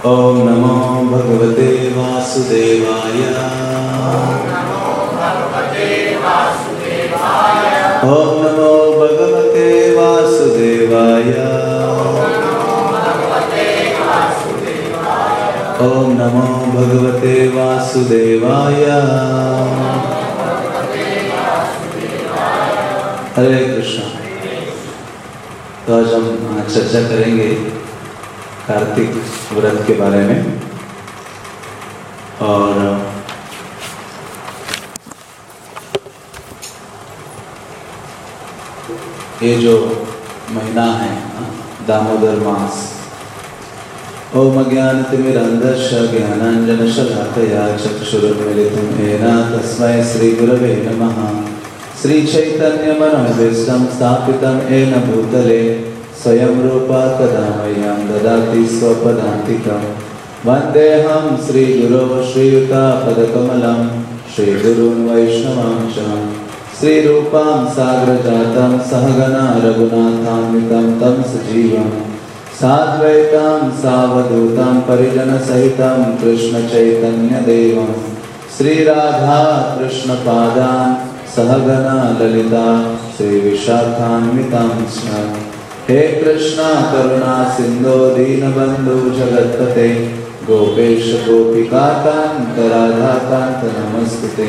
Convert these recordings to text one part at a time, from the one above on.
ॐ नमो भगवते वासुदेवाय। नमो भगवते वासुदेवाय। नमो भगवते वासुदेवाय। हरे कृष्ण। तो आज हम चर्चा करेंगे कार्तिक व्रत के बारे में। और ये जो महीना है दामोदर मास, ओम अज्ञानतिमिरन्धस्य ज्ञानाञ्जनशलाकया चक्षुरुन्मिलितं येन तस्मै श्रीगुरवे नमः। श्रीचैतन्यमनोभीष्टं स्थापितं येन भूतले। स्वयं रूपा कदा मह्यं ददाति स्वपदान्तिकं। वन्देऽहं श्रीगुरो श्रीयुतापदकमलं श्रीगुरून् वैष्णवां च श्रीरूपां साग्रजातं सहगना रघुनाथान्वितं तं सजीवम् साद्वैतां, सावधूतां, परिजनसहितं, कृष्णचैतन्यदेवं। श्रीराधा, कृष्णपादान् सहगना ललिता श्रीविशाखान्वितां च हे कृष्णा, करुणा, सिन्धो, दीनबन्धु, जगत्पते, गोपेश गोपिकान्त नमस्ते।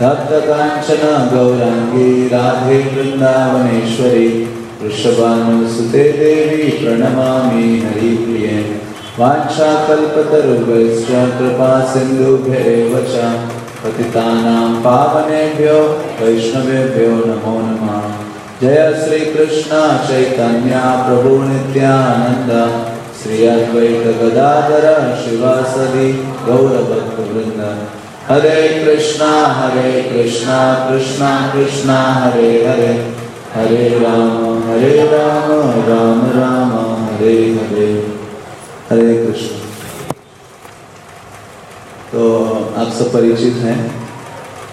तप्तकाञ्चन गौराङ्गी, राधे वृन्दावनेश्वरी, वृषभानुसुते देवी, प्रणमामि हरिप्रिये। वाञ्छाकल्पतरुभ्यश्च, कृपा सिन्धुभ्येव च। पतितानां पावनेभ्यो, वैष्णवेभ्यो नमो नमः। जय श्री कृष्ण चैतन्य प्रभु नित्यानन्द, श्री अद्वैत गदाधर शिवासदि गौरभक्तवृन्द हरे कृष्णा हरे कृष्णा कृष्णा कृष्णा, हरे हरे। हरे राम हरे राम राम राम, हरे हरे। हरे कृष्ण। तो आप सब परिचित हैं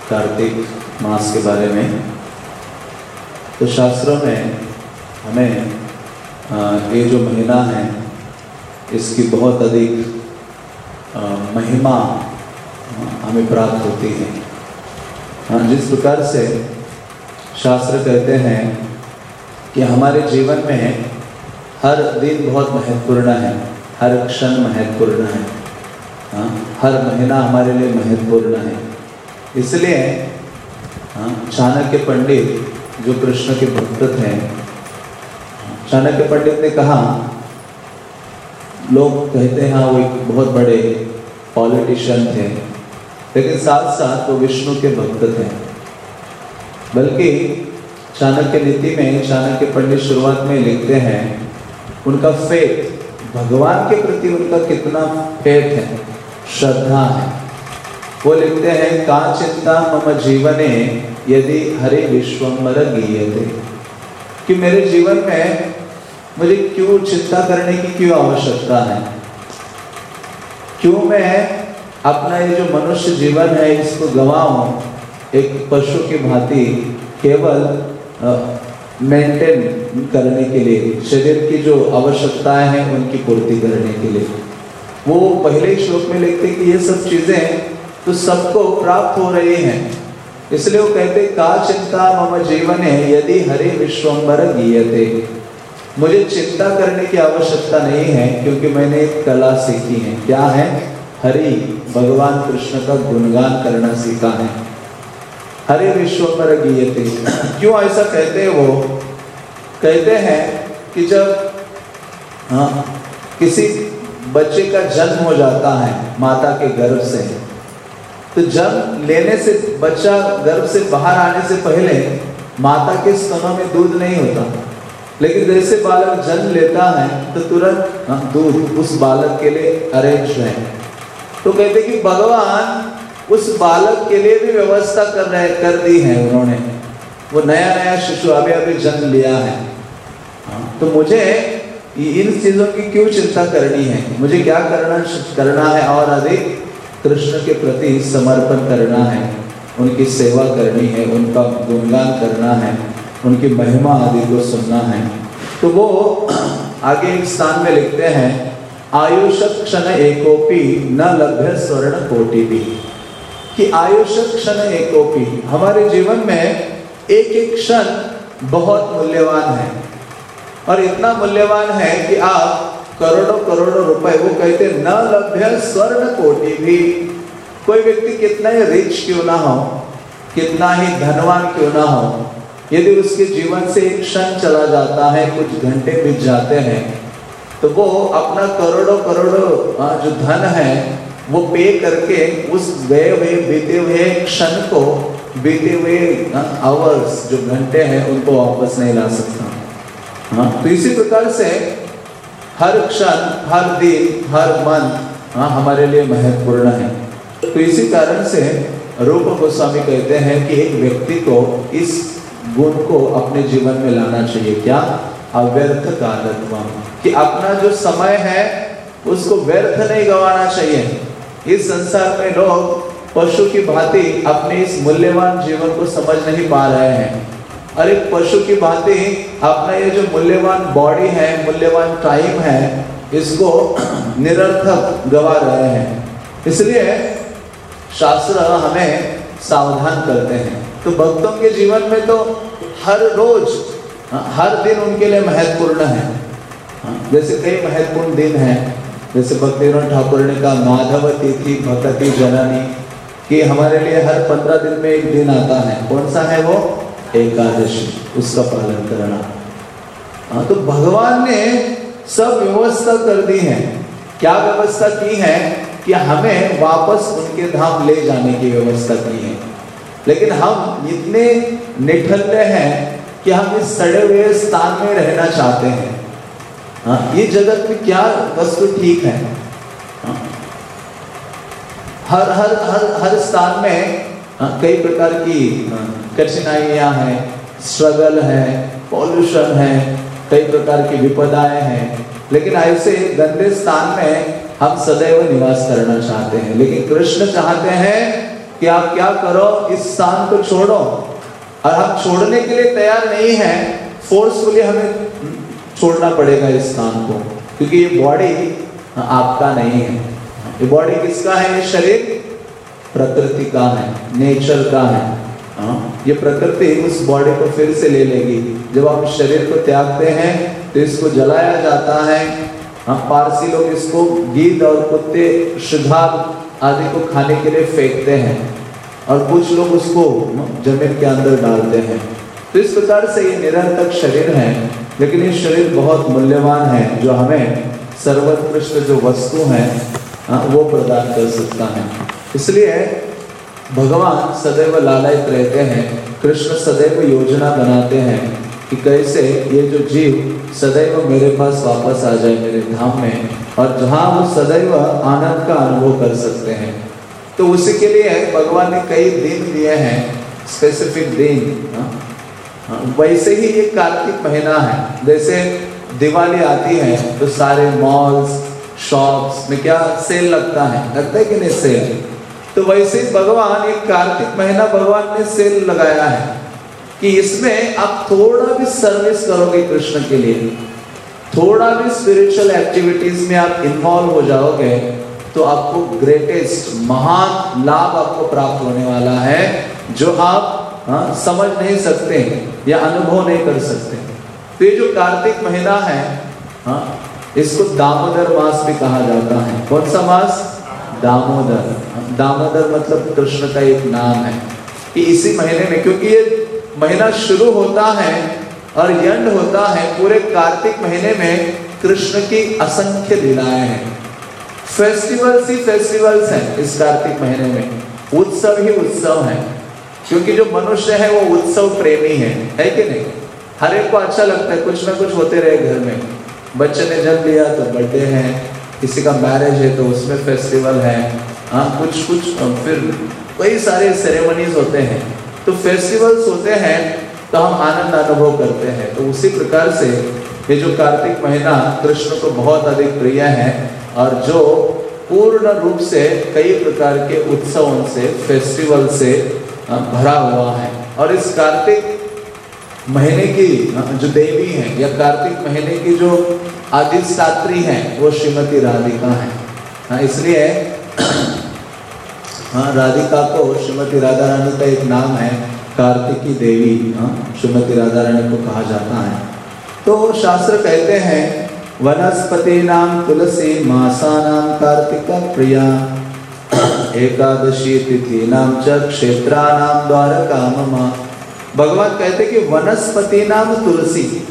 कार्तिक मास के बारे में। तो शास्त्रों में हमें ये जो महीना है, इसकी बहुत अधिक महिमा हमें प्राप्त होती है, जिस प्रकार से शास्त्र कहते हैं कि हमारे जीवन में हर दिन बहुत महत्वपूर्ण है, हर क्षण महत्वपूर्ण है। हाँ हर महीना हमारे लिए महत्वपूर्ण है। इसलिए हाँ चाणक्य पंडित जो कृष्ण के भक्त थे चाणक्य पंडित ने कहा, लोग कहते हैं हाँ वो एक बहुत बड़े पॉलिटिशियन थे। लेकिन साथ साथ वो विष्णु के भक्त थे। बल्कि चाणक्य नीति में, चाणक्य पंडित शुरुआत में लिखते हैं, उनका फेथ भगवान के प्रति उनका कितना फेथ है? श्रद्धा है। वो लिखते हैं, का चिंता मम जीवने यदि हरे विश्वम्बर गीयते कि मेरे जीवन में मुझे क्यों चिंता करने की क्यों आवश्यकता है? क्यों मैं अपना ये जो मनुष्य जीवन है, इसको गवाऊं? एक पशु की भांति केवल मेंटेन करने के लिए, शरीर की जो आवश्यकताएँ हैं, उनकी पूर्ति करने के लिए। वो पहले श्लोक में लिखते कि ये सब चीज़ें तो सबको प्राप्त हो रही हैं। इसलिए वो कहते, का चिंता मम जीवन है यदि हरे विश्वम्बर गीयते मुझे चिंता करने की आवश्यकता नहीं है, क्योंकि मैंने एक कला सीखी है। क्या है? हरि, भगवान कृष्ण का गुणगान करना सीखा है। हरे विश्वम्बर गीयते क्यों ऐसा कहते हैं वो? कहते हैं कि जब हाँ किसी बच्चे का जन्म हो जाता है माता के गर्भ से तो जन्म लेने से, बच्चा गर्भ से बाहर आने से पहले माता के स्तनों में दूध नहीं होता, लेकिन जैसे बालक जन्म लेता है तो तुरंत दूध उस बालक के लिए अरेंज है। तो कहते कि भगवान उस बालक के लिए भी व्यवस्था कर रहे, कर दी है उन्होंने। वो नया नया शिशु अभी अभी जन्म लिया है तो मुझे इन चीज़ों की क्यों चिंता करनी है? मुझे क्या करना करना है? और अधिक कृष्ण के प्रति समर्पण करना है, उनकी सेवा करनी है, उनका गुणगान करना है, उनकी महिमा आदि को सुनना है। तो वो आगे एक स्थान में लिखते हैं आयुष क्षण एकोपी न लभ्य स्वर्ण कोटि भी। कि आयुष क्षण एकोपी, हमारे जीवन में एक एक क्षण बहुत मूल्यवान है। और इतना मूल्यवान है कि आप करोड़ों करोड़ों रुपए, वो कहते, न लभ्य स्वर्ण कोटि भी। कोई व्यक्ति कितना ही रिच क्यों ना हो, कितना ही धनवान क्यों ना हो, यदि उसके जीवन से एक क्षण चला जाता है, कुछ घंटे बीत जाते हैं तो वो अपना करोड़ों करोड़ों जो धन है, वो पे करके उस गए हुए, बीते हुए क्षण को, बीते हुए आवर्स जो घंटे हैं, उनको वापस नहीं ला सकता। हाँ तो इसी प्रकार से हर क्षण, हर दिन, हर मन हाँ हमारे लिए महत्वपूर्ण है। तो इसी कारण से रूप गोस्वामी कहते हैं कि एक व्यक्ति को इस गुण को अपने जीवन में लाना चाहिए। क्या? अव्यर्थ कालत्व कि अपना जो समय है, उसको व्यर्थ नहीं गवाना चाहिए। इस संसार में लोग पशु की भांति अपने इस मूल्यवान जीवन को समझ नहीं पा रहे हैं। और एक पशु की भांति अपना ये जो मूल्यवान बॉडी है मूल्यवान टाइम है इसको निरर्थक गवा रहे हैं। इसलिए शास्त्र हमें सावधान करते हैं। तो भक्तों के जीवन में तो हर रोज हर दिन उनके लिए महत्वपूर्ण है। हाँ, जैसे कई महत्वपूर्ण दिन हैं। जैसे भक्ति ठाकुर ने कहा माधव तिथि भक्ति जननी कि हमारे लिए हर पंद्रह दिन में एक दिन आता है। कौन सा है वो? एकादशी उसका पालन करना। हाँ तो भगवान ने सब व्यवस्था कर दी है। क्या व्यवस्था की है? कि हमें वापस उनके धाम ले जाने की व्यवस्था की है। लेकिन हम इतने निठल्ले हैं कि हम इस सड़े हुए स्थान में रहना चाहते हैं। हाँ ये जगत में क्या वस्तु ठीक है? हाँ, हर हर हर हर स्थान में कई प्रकार की हाँ, कठिनाइयाँ हैं स्ट्रगल है पॉल्यूशन है कई प्रकार की विपदाएँ हैं। लेकिन ऐसे गंदे स्थान में हम सदैव निवास करना चाहते हैं। लेकिन कृष्ण चाहते हैं कि आप क्या करो इस स्थान को छोड़ो। और हम छोड़ने के लिए तैयार नहीं है फोर्सफुली हमें छोड़ना पड़ेगा इस स्थान को। क्योंकि ये बॉडी आपका नहीं है। ये बॉडी किसका है? ये शरीर प्रकृति का है नेचर का है। हाँ? ये प्रकृति उस बॉडी को फिर से ले लेगी। जब आप शरीर को त्यागते हैं तो इसको जलाया जाता है। हम पारसी लोग इसको गीत और कुत्ते शुभाग आदि को खाने के लिए फेंकते हैं। और कुछ लोग उसको ज़मीन के अंदर डालते हैं। तो इस प्रकार से ये निरंतर शरीर है। लेकिन ये शरीर बहुत मूल्यवान है जो हमें सर्वोत्कृष्ट जो वस्तु है हाँ, वो प्रदान कर सकता है। इसलिए भगवान सदैव लालयित रहते हैं, कृष्ण सदैव योजना बनाते हैं कि कैसे ये जो जीव सदैव मेरे पास वापस आ जाए मेरे धाम में और जहाँ वो सदैव आनंद का अनुभव कर सकते हैं। तो उसी के लिए भगवान ने कई दिन दिए हैं स्पेसिफिक दिन हाँ? वैसे ही ये कार्तिक महीना है, जैसे दिवाली आती है तो सारे मॉल्स शॉप्स में क्या सेल लगता है? लगता है कि नहीं सेल तो वैसे भगवान एक कार्तिक महीना भगवान ने सेल लगाया है कि इसमें आप थोड़ा भी सर्विस करोगे कृष्ण के लिए थोड़ा भी स्पिरिचुअल एक्टिविटीज़ में आप इन्वॉल्व हो जाओगे तो आपको ग्रेटेस्ट महान लाभ आपको प्राप्त होने वाला है जो आप हाँ, समझ नहीं सकते या अनुभव नहीं कर सकते। तो ये जो कार्तिक महीना है हाँ, इसको दामोदर मास भी कहा जाता है। कौन सा मास? दामोदर। दामोदर मतलब कृष्ण का एक नाम है। कि इसी महीने में, क्योंकि ये महीना शुरू होता है और यंड होता है पूरे कार्तिक महीने में कृष्ण की असंख्य लीलाएँ हैं। फेस्टिवल्स ही फेस्टिवल्स हैं इस कार्तिक महीने में। उत्सव ही उत्सव है। क्योंकि जो मनुष्य है, वो उत्सव प्रेमी है। है कि नहीं? हर एक को अच्छा लगता है, कुछ ना कुछ होते रहे घर में। बच्चे ने जन्म लिया तो बर्थडे है। किसी का मैरिज है तो उसमें फेस्टिवल है हाँ कुछ कुछ फिर कई सारे सेरेमनीज होते हैं। तो फेस्टिवल्स होते हैं तो हम आनंद अनुभव करते हैं। तो उसी प्रकार से ये जो कार्तिक महीना कृष्ण को बहुत अधिक प्रिय है, और जो पूर्ण रूप से कई प्रकार के उत्सवों से फेस्टिवल से भरा हुआ है। और इस कार्तिक महीने की, जो देवी है, या कार्तिक महीने की जो अधिष्ठात्री है, वो श्रीमती राधिका है। हाँ इसलिए हाँ राधिका को श्रीमती राधा रानी का एक नाम है, कार्तिकी देवी। हाँ श्रीमती राधा रानी को कहा जाता है। तो शास्त्र कहते हैं, वनस्पति नाम तुलसी मासा नाम कार्तिका प्रिया। एकादशी तिथि नाम च क्षेत्रा नाम द्वारका ममा भगवान कहते कि वनस्पति नाम तुलसी।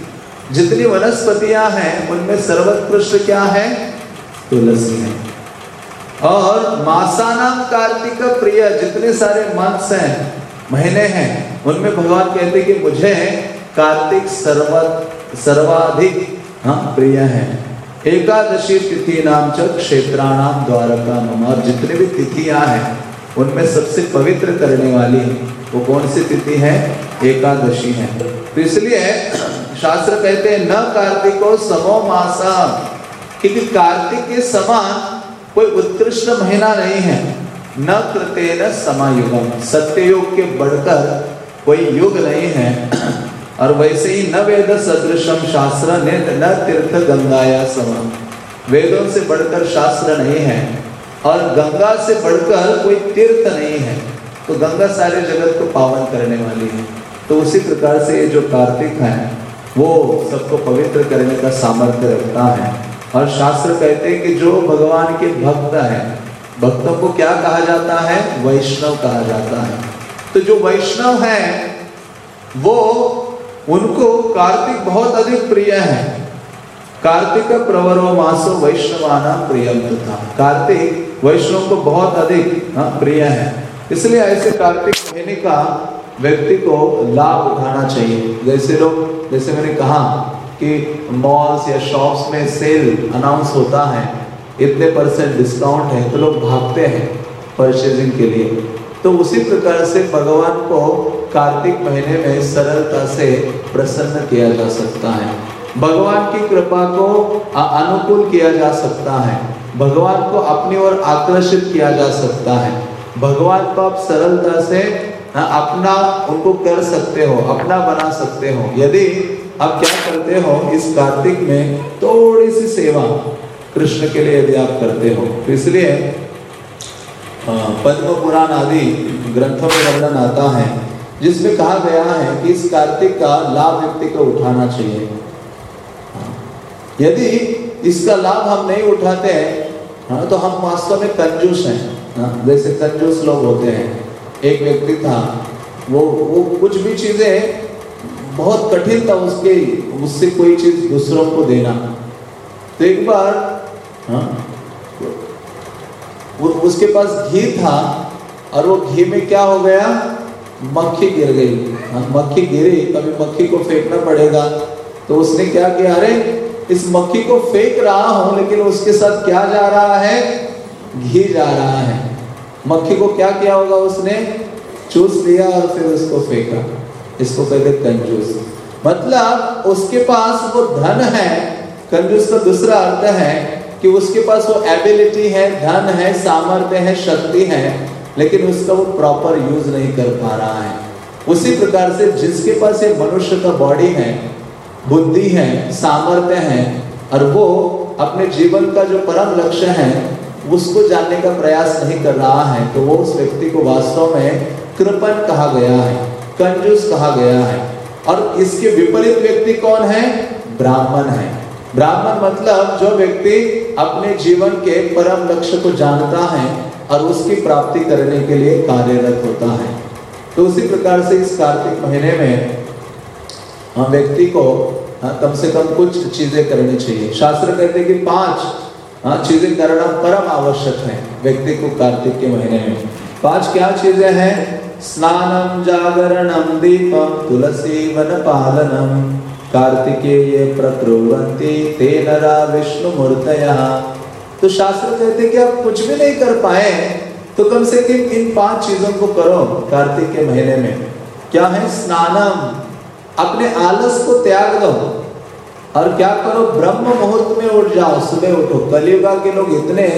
जितनी वनस्पतियाँ हैं, उनमें सर्वोत्कृष्ट क्या है? तुलसी है। और मासा नाम कार्तिक प्रिय, जितने सारे मंथ्स हैं, महीने हैं, उनमें भगवान कहते कि मुझे कार्तिक सर्व सर्वाधिक हाँ प्रिय है। एकादशी तिथि नाम च क्षेत्राणाम द्वारका मम और जितने भी तिथियाँ हैं उनमें सबसे पवित्र करने वाली वो कौन सी तिथि है? एकादशी है। तो इसलिए शास्त्र कहते हैं, न कार्तिको समो मासा। क्योंकि कार्तिक के समान कोई उत्कृष्ट महीना नहीं है। न कृते न समायुगम। सत्ययुग के बढ़कर कोई युग नहीं है। और वैसे ही न वेद सदृशम शास्त्र ने न तीर्थ गंगाया समान। वेदों से बढ़कर शास्त्र नहीं है। और गंगा से बढ़कर कोई तीर्थ नहीं है तो गंगा सारे जगत को पावन करने वाली है। तो उसी प्रकार से ये जो कार्तिक है, वो सबको पवित्र करने का सामर्थ्य रखता है। और शास्त्र कहते हैं कि जो भगवान के भक्त है, भक्तों को क्या कहा जाता है? वैष्णव कहा जाता है। तो जो वैष्णव है, वो, उनको कार्तिक बहुत अधिक प्रिय है। कार्तिक प्रवरो मासो वैष्णवाना प्रियम था कार्तिक वैष्णव को बहुत अधिक हाँ, प्रिय है। इसलिए ऐसे कार्तिक महीने का व्यक्ति को लाभ उठाना चाहिए। जैसे लोग जैसे मैंने कहा कि मॉल्स या शॉप्स में सेल अनाउंस होता है इतने परसेंट डिस्काउंट है तो लोग भागते हैं परचेजिंग के लिए। तो उसी प्रकार से भगवान को कार्तिक महीने में सरलता से प्रसन्न किया जा सकता है। भगवान की कृपा को अनुकूल किया जा सकता है। भगवान को अपनी ओर आकर्षित किया जा सकता है। भगवान को आप सरलता से अपना उनको कर सकते हो, अपना बना सकते हो। यदि आप क्या करते हो, इस कार्तिक में थोड़ी सी सेवा कृष्ण के लिए यदि आप करते हो तो इसलिए पद्म पुराण आदि ग्रंथों में वर्णन आता है, जिसमें कहा गया है कि इस कार्तिक का लाभ व्यक्ति को उठाना चाहिए। यदि इसका लाभ हम नहीं उठाते हैं हाँ, तो हम वास्तव में कंजूस हैं हाँ, जैसे कंजूस लोग होते हैं। एक व्यक्ति था वो वो कुछ भी चीज़ें बहुत कठिन था उसके उससे कोई चीज़ दूसरों को देना। तो एक बार हाँ, वो उसके पास घी था और वो घी में क्या हो गया? मक्खी गिर गई। हाँ, मक्खी गिरी कभी मक्खी को फेंकना पड़ेगा। तो उसने क्या किया अरे इस मक्खी को फेंक रहा हूँ, लेकिन उसके साथ क्या जा रहा है? घी जा रहा है। मक्खी को क्या किया होगा उसने? चूस लिया और फिर उसको फेंका। इसको कहते कंजूस। मतलब उसके पास वो धन है। कंजूस का दूसरा अर्थ है कि उसके पास वो एबिलिटी है, धन है, सामर्थ्य है, शक्ति है, लेकिन उसका वो प्रॉपर यूज़ नहीं कर पा रहा है। उसी प्रकार से जिसके पास ये मनुष्य का बॉडी है बुद्धि है, सामर्थ्य है, और वो अपने जीवन का जो परम लक्ष्य है, उसको जानने का प्रयास नहीं कर रहा है तो वो उस व्यक्ति को वास्तव में कृपन कहा गया है, कंजूस कहा गया है। और इसके विपरीत व्यक्ति कौन है? ब्राह्मण है। ब्राह्मण मतलब जो व्यक्ति अपने जीवन के परम लक्ष्य को जानता है, और उसकी प्राप्ति करने के लिए कार्यरत होता है। तो उसी प्रकार से इस कार्तिक महीने में हम व्यक्ति को हाँ, कम से कम कुछ चीज़ें करनी चाहिए। शास्त्र कहते हैं कि पाँच हाँ चीज़ें करना परम आवश्यक है व्यक्ति को कार्तिक के महीने में। पाँच क्या चीज़ें हैं? स्नानम जागरणम दीपम तुलसी वन पालनम कार्तिके ये प्रक्रुवंती ते नरा विष्णु मूर्तया तो शास्त्र कहते कि आप कुछ भी नहीं कर पाए तो कम से कम इन पाँच चीज़ों को करो कार्तिक के महीने में। क्या है? स्नानम। अपने आलस को त्याग दो और क्या करो, ब्रह्म मुहूर्त में उठ जाओ। सुबह उठो। कलियुगा के लोग इतने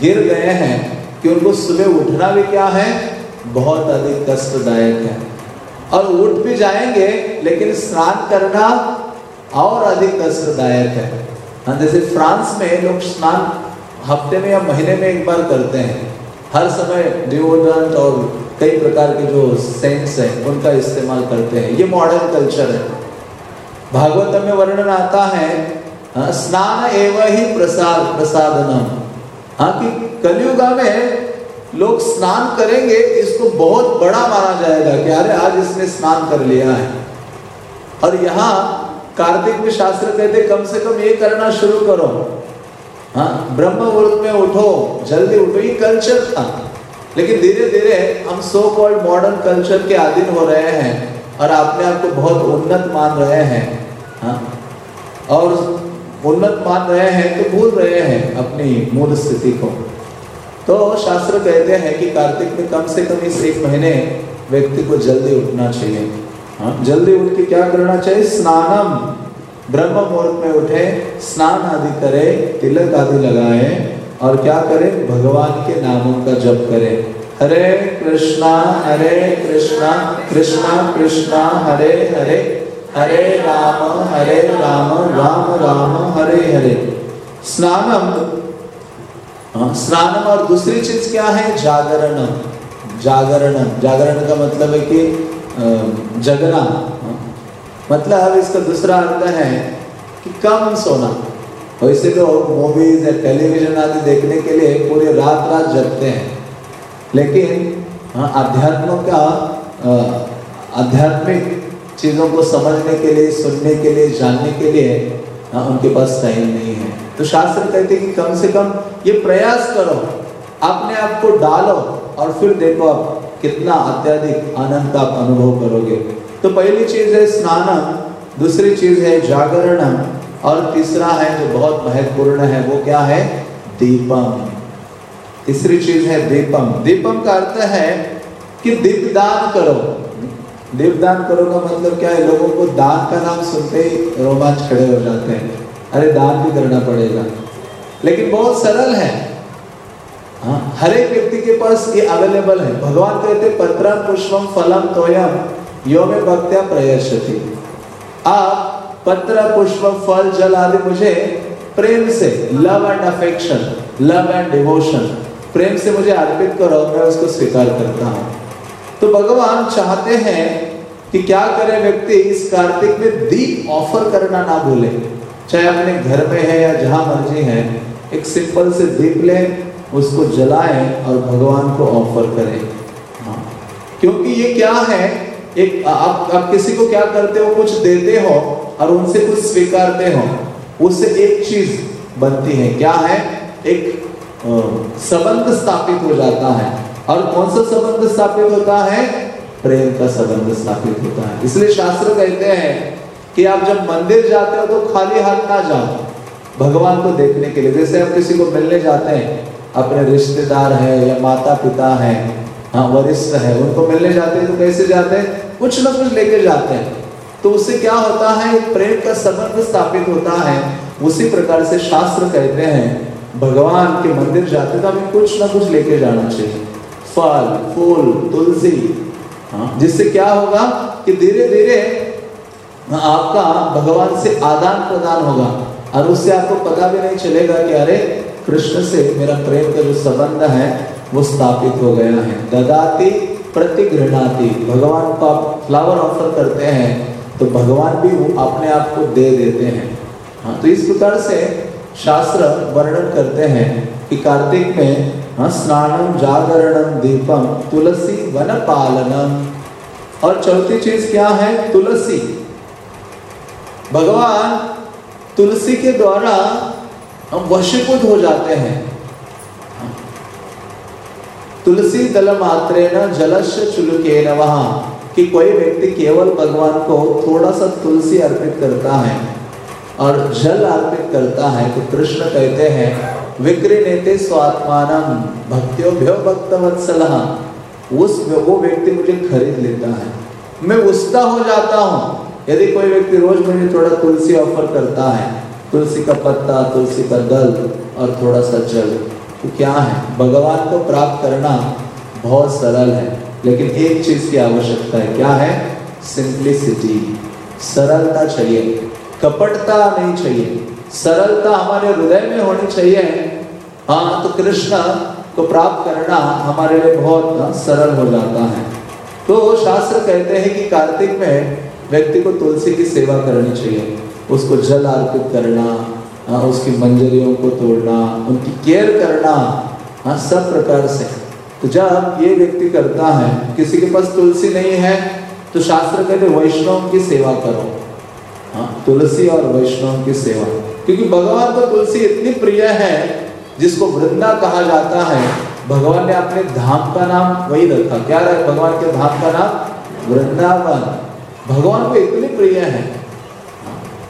गिर गए हैं कि उनको सुबह उठना भी क्या है? बहुत अधिक कष्टदायक है। और उठ भी जाएँगे, लेकिन स्नान करना और अधिक कष्टदायक है। हाँ जैसे फ्रांस में लोग स्नान हफ़्ते में या महीने में एक बार करते हैं। हर समय डिओड्रेंट और कई प्रकार के जो सेंट्स हैं उनका इस्तेमाल करते हैं। ये मॉडर्न कल्चर है। भागवत में वर्णन आता है हाँ, स्नान एवं ही प्रसाद प्रसादनम। हाँ कि कलयुगा में लोग स्नान करेंगे इसको बहुत बड़ा माना जाएगा कि अरे आज इसने स्नान कर लिया है। और यहाँ कार्तिक में शास्त्र कहते कम से कम ये करना शुरू करो। हाँ ब्रह्म में उठो जल्दी उठो ये कल्चर था। लेकिन धीरे धीरे हम सो कॉल्ड मॉडर्न कल्चर के अधीन हो रहे हैं और अपने आप को बहुत उन्नत मान रहे हैं हाँ? और उन्नत मान रहे हैं तो भूल रहे हैं अपनी मूल स्थिति को। तो शास्त्र कहते हैं कि कार्तिक में कम से कम इस एक महीने व्यक्ति को जल्दी उठना चाहिए हाँ? जल्दी उठ के क्या करना चाहिए? स्नानम। ब्रह्म मुहूर्त में उठे, स्नान आदि करे, तिलक आदि लगाए और क्या करें? भगवान के नामों का जप करें। हरे कृष्णा हरे कृष्णा कृष्णा कृष्णा हरे हरे। हरे राम हरे राम राम राम हरे हरे। स्नानम। हाँ, स्नानम और दूसरी चीज़ क्या है? जागरण जागरण जागरण का मतलब है कि जगना। हाँ, मतलब इसका दूसरा अर्थ है कि कम सोना। वैसे तो मूवीज़ या टेलीविज़न आदि देखने के लिए पूरे रात रात जगते हैं। लेकिन हाँ, अध्यात्म का आध्यात्मिक चीज़ों को समझने के लिए सुनने के लिए जानने के लिए हाँ, उनके पास टाइम नहीं है। तो शास्त्र कहते हैं कि कम से कम ये प्रयास करो अपने आप को डालो और फिर देखो आप कितना अत्यधिक आनंद का आप अनुभव करोगे। तो पहली चीज़ है स्नान दूसरी चीज़ है जागरण और तीसरा है जो बहुत महत्वपूर्ण है, वो क्या है? दीपम। तीसरी चीज़ है दीपम। दीपम का अर्थ है कि दीपदान करो। दीपदान करो का मतलब क्या है? लोगों को दान का नाम सुनते ही रोमांच खड़े हो जाते हैं। अरे, दान भी करना पड़ेगा। लेकिन बहुत सरल है। हाँ हर एक व्यक्ति के पास ये अवेलेबल है। भगवान कहते पत्र पुष्पम फलम तोयम यो में भक्त्या प्रयशति आप पत्र, पुष्प, फल, जल आदि मुझे प्रेम से love and affection love and devotion प्रेम से मुझे अर्पित करो मैं उसको स्वीकार करता हूँ। तो भगवान चाहते हैं कि क्या करे व्यक्ति, इस कार्तिक में दीप ऑफ़र करना ना भूले। चाहे अपने घर में है या जहाँ मर्ज़ी है, एक सिंपल से दीप ले, उसको जलाएँ और भगवान को ऑफ़र करें। हाँ। क्योंकि ये क्या है? एक, आप आप किसी को क्या करते हो? कुछ देते हो और उनसे कुछ स्वीकारते हो, उससे एक चीज़ बनती है। क्या है? एक संबंध स्थापित हो जाता है। और कौन सा संबंध स्थापित होता है? प्रेम का संबंध स्थापित होता है। इसलिए शास्त्र कहते हैं कि आप जब मंदिर जाते हो तो खाली हाथ ना जाओ भगवान को देखने के लिए। जैसे आप किसी को मिलने जाते हैं, अपने रिश्तेदार है या माता पिता है हाँ वरिष्ठ है, उनको मिलने जाते हैं तो कैसे जाते हैं? कुछ ना कुछ लेके जाते हैं। तो उससे क्या होता है? प्रेम का संबंध स्थापित होता है। उसी प्रकार से शास्त्र कहते हैं, भगवान के मंदिर जाते तो हमें कुछ ना कुछ लेके जाना चाहिए। फल, फूल, तुलसी हाँ जिससे क्या होगा कि धीरे धीरे आपका भगवान से आदान प्रदान होगा। और उससे आपको पता भी नहीं चलेगा कि अरे, कृष्ण से मेरा प्रेम का जो संबंध है, वो स्थापित हो गया है। ददाती प्रतिगृहणाती भगवान को आप फ्लावर ऑफ़र करते हैं तो भगवान भी वो अपने आप को दे देते हैं। हाँ तो इस प्रकार से शास्त्र वर्णन करते हैं कि कार्तिक में हाँ स्नानम जागरणम दीपम तुलसी वन पालनम और चौथी चीज़ क्या है? तुलसी। भगवान तुलसी के द्वारा हम वशीभूत हो जाते हैं। तुलसी दल मात्रे न जलस्य चुलके न वहाँ कि कोई व्यक्ति केवल भगवान को थोड़ा सा तुलसी अर्पित करता है और जल अर्पित करता है तो कृष्ण कहते हैं विक्रिनेते स्वात्मान भक्तियों भ्यो भक्त वत्सल उस वो व्यक्ति मुझे खरीद लेता है। मैं उसका हो जाता हूँ। यदि कोई व्यक्ति रोज मुझे थोड़ा तुलसी ऑफ़र करता है, तुलसी का पत्ता, तुलसी का दल और थोड़ा सा जल तो क्या है? भगवान को प्राप्त करना बहुत सरल है। लेकिन एक चीज़ की आवश्यकता है क्या है? सिंप्लिसिटी सरलता चाहिए। कपटता नहीं चाहिए। सरलता हमारे हृदय में होनी चाहिए। हाँ तो कृष्ण को प्राप्त करना हमारे लिए बहुत सरल हो जाता है। तो शास्त्र कहते हैं कि कार्तिक में व्यक्ति को तुलसी की सेवा करनी चाहिए। उसको जल अर्पित करना हाँ, उसकी मंजरियों को तोड़ना उनकी केयर करना हाँ सब प्रकार से। तो जब ये व्यक्ति करता है, किसी के पास तुलसी नहीं है तो शास्त्र कहते वैष्णव की सेवा करो। हाँ तुलसी और वैष्णव की सेवा। क्योंकि भगवान को तुलसी इतनी प्रिय है, जिसको वृंदा कहा जाता है, भगवान ने अपने धाम का नाम वही रखा। क्या रहा भगवान के धाम का नाम? वृंदावन। भगवान को इतनी प्रिय है।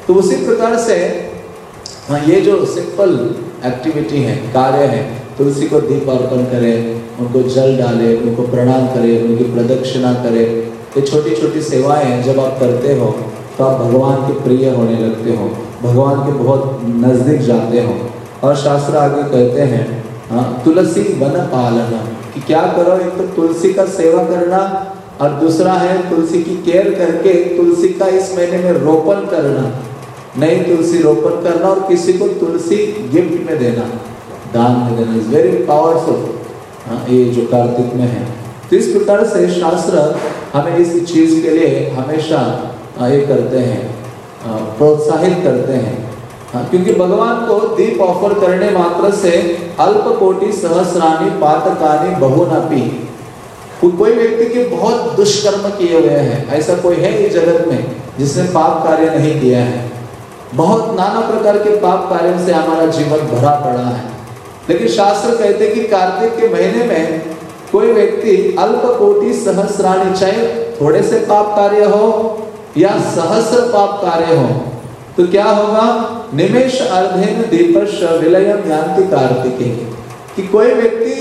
तो उसी प्रकार से हाँ ये जो सिंपल एक्टिविटी है, कार्य है, तुलसी को दीप अर्पण करें उनको जल डाले, उनको प्रणाम करें, उनकी प्रदक्षिणा करें। ये छोटी छोटी सेवाएँ हैं, जब आप करते हो तो आप भगवान के प्रिय होने लगते हो, भगवान के बहुत नज़दीक जाते हो। और शास्त्र आगे कहते हैं हाँ तुलसी वन पालना, कि क्या करो, एक तो तुलसी का सेवा करना, और दूसरा है तुलसी की केयर करके तुलसी का इस महीने में रोपण करना। नई तुलसी रोपण करना और किसी को तुलसी गिफ्ट में देना, दान में देना। इज़ वेरी पावरफुल ये जो कार्तिक में है। तो इस प्रकार से शास्त्र हमें इस चीज़ के लिए हमेशा ये करते हैं प्रोत्साहित करते हैं। हाँ, क्योंकि भगवान को दीप ऑफ़र करने मात्र से अल्प कोटि सहस्रानी पातकानी बहुनापी। कोई व्यक्ति के बहुत दुष्कर्म किए हुए हैं ऐसा कोई है इस जगत में जिसने पाप कार्य नहीं किया है? बहुत नाना प्रकार के पाप कार्यों से हमारा जीवन भरा पड़ा है। लेकिन शास्त्र कहते कि कार्तिक के महीने में कोई व्यक्ति अल्प कोटि सहस्राणी चाहे थोड़े से पाप कार्य हो या सहस्र पाप कार्य हो तो क्या होगा? निमेश अर्धेन दीपश विलयम यान्ति कार्तिके। कि कोई व्यक्ति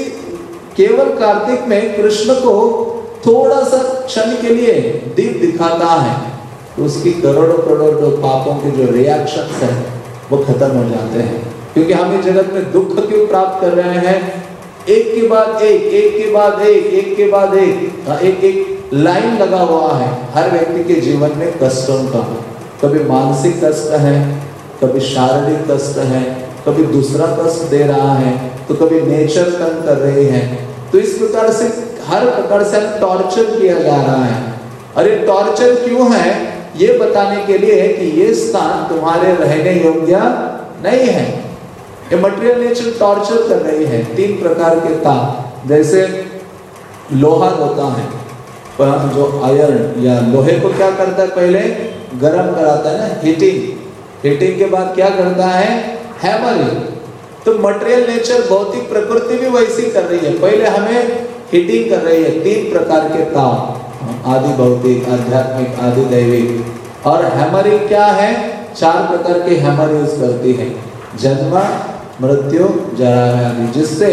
केवल कार्तिक में कृष्ण को थोड़ा सा क्षण के लिए दीप दिखाता है तो उसकी करोड़ों करोड़ों पापों के जो रिएक्शन है, वो खत्म हो जाते हैं। क्योंकि हम इस जगत में दुख क्यों प्राप्त कर रहे हैं? एक के बाद एक एक के बाद एक एक के बाद एक। हाँ, एक एक लाइन लगा हुआ है हर व्यक्ति के जीवन में कष्टों का। कभी मानसिक कष्ट है कभी शारीरिक कष्ट है कभी दूसरा कष्ट दे रहा है तो कभी नेचर तंग कर रहे हैं। तो इस प्रकार से हर प्रकार से टॉर्चर किया जा रहा है। अरे टॉर्चर क्यों है? ये बताने के लिए कि ये स्थान तुम्हारे रहने योग्य नहीं है। ये मटेरियल नेचर टॉर्चर कर रही है। तीन प्रकार के ताप जैसे लोहा होता है जो आयरन या लोहे को क्या करता है पहले? गर्म कराता है ना हीटिंग हीटिंग के बाद क्या करता है? हैमरिंग तो मटेरियल नेचर भौतिक प्रकृति भी वैसी कर रही है। पहले हमें हीटिंग कर रही है। तीन प्रकार के ताप आदि भौतिक, आध्यात्मिक, आदि दैविक। और हैमरिंग क्या है? चार प्रकार के हैमर यूज़ करती है। जन्म मृत्यु जरा आदि जिससे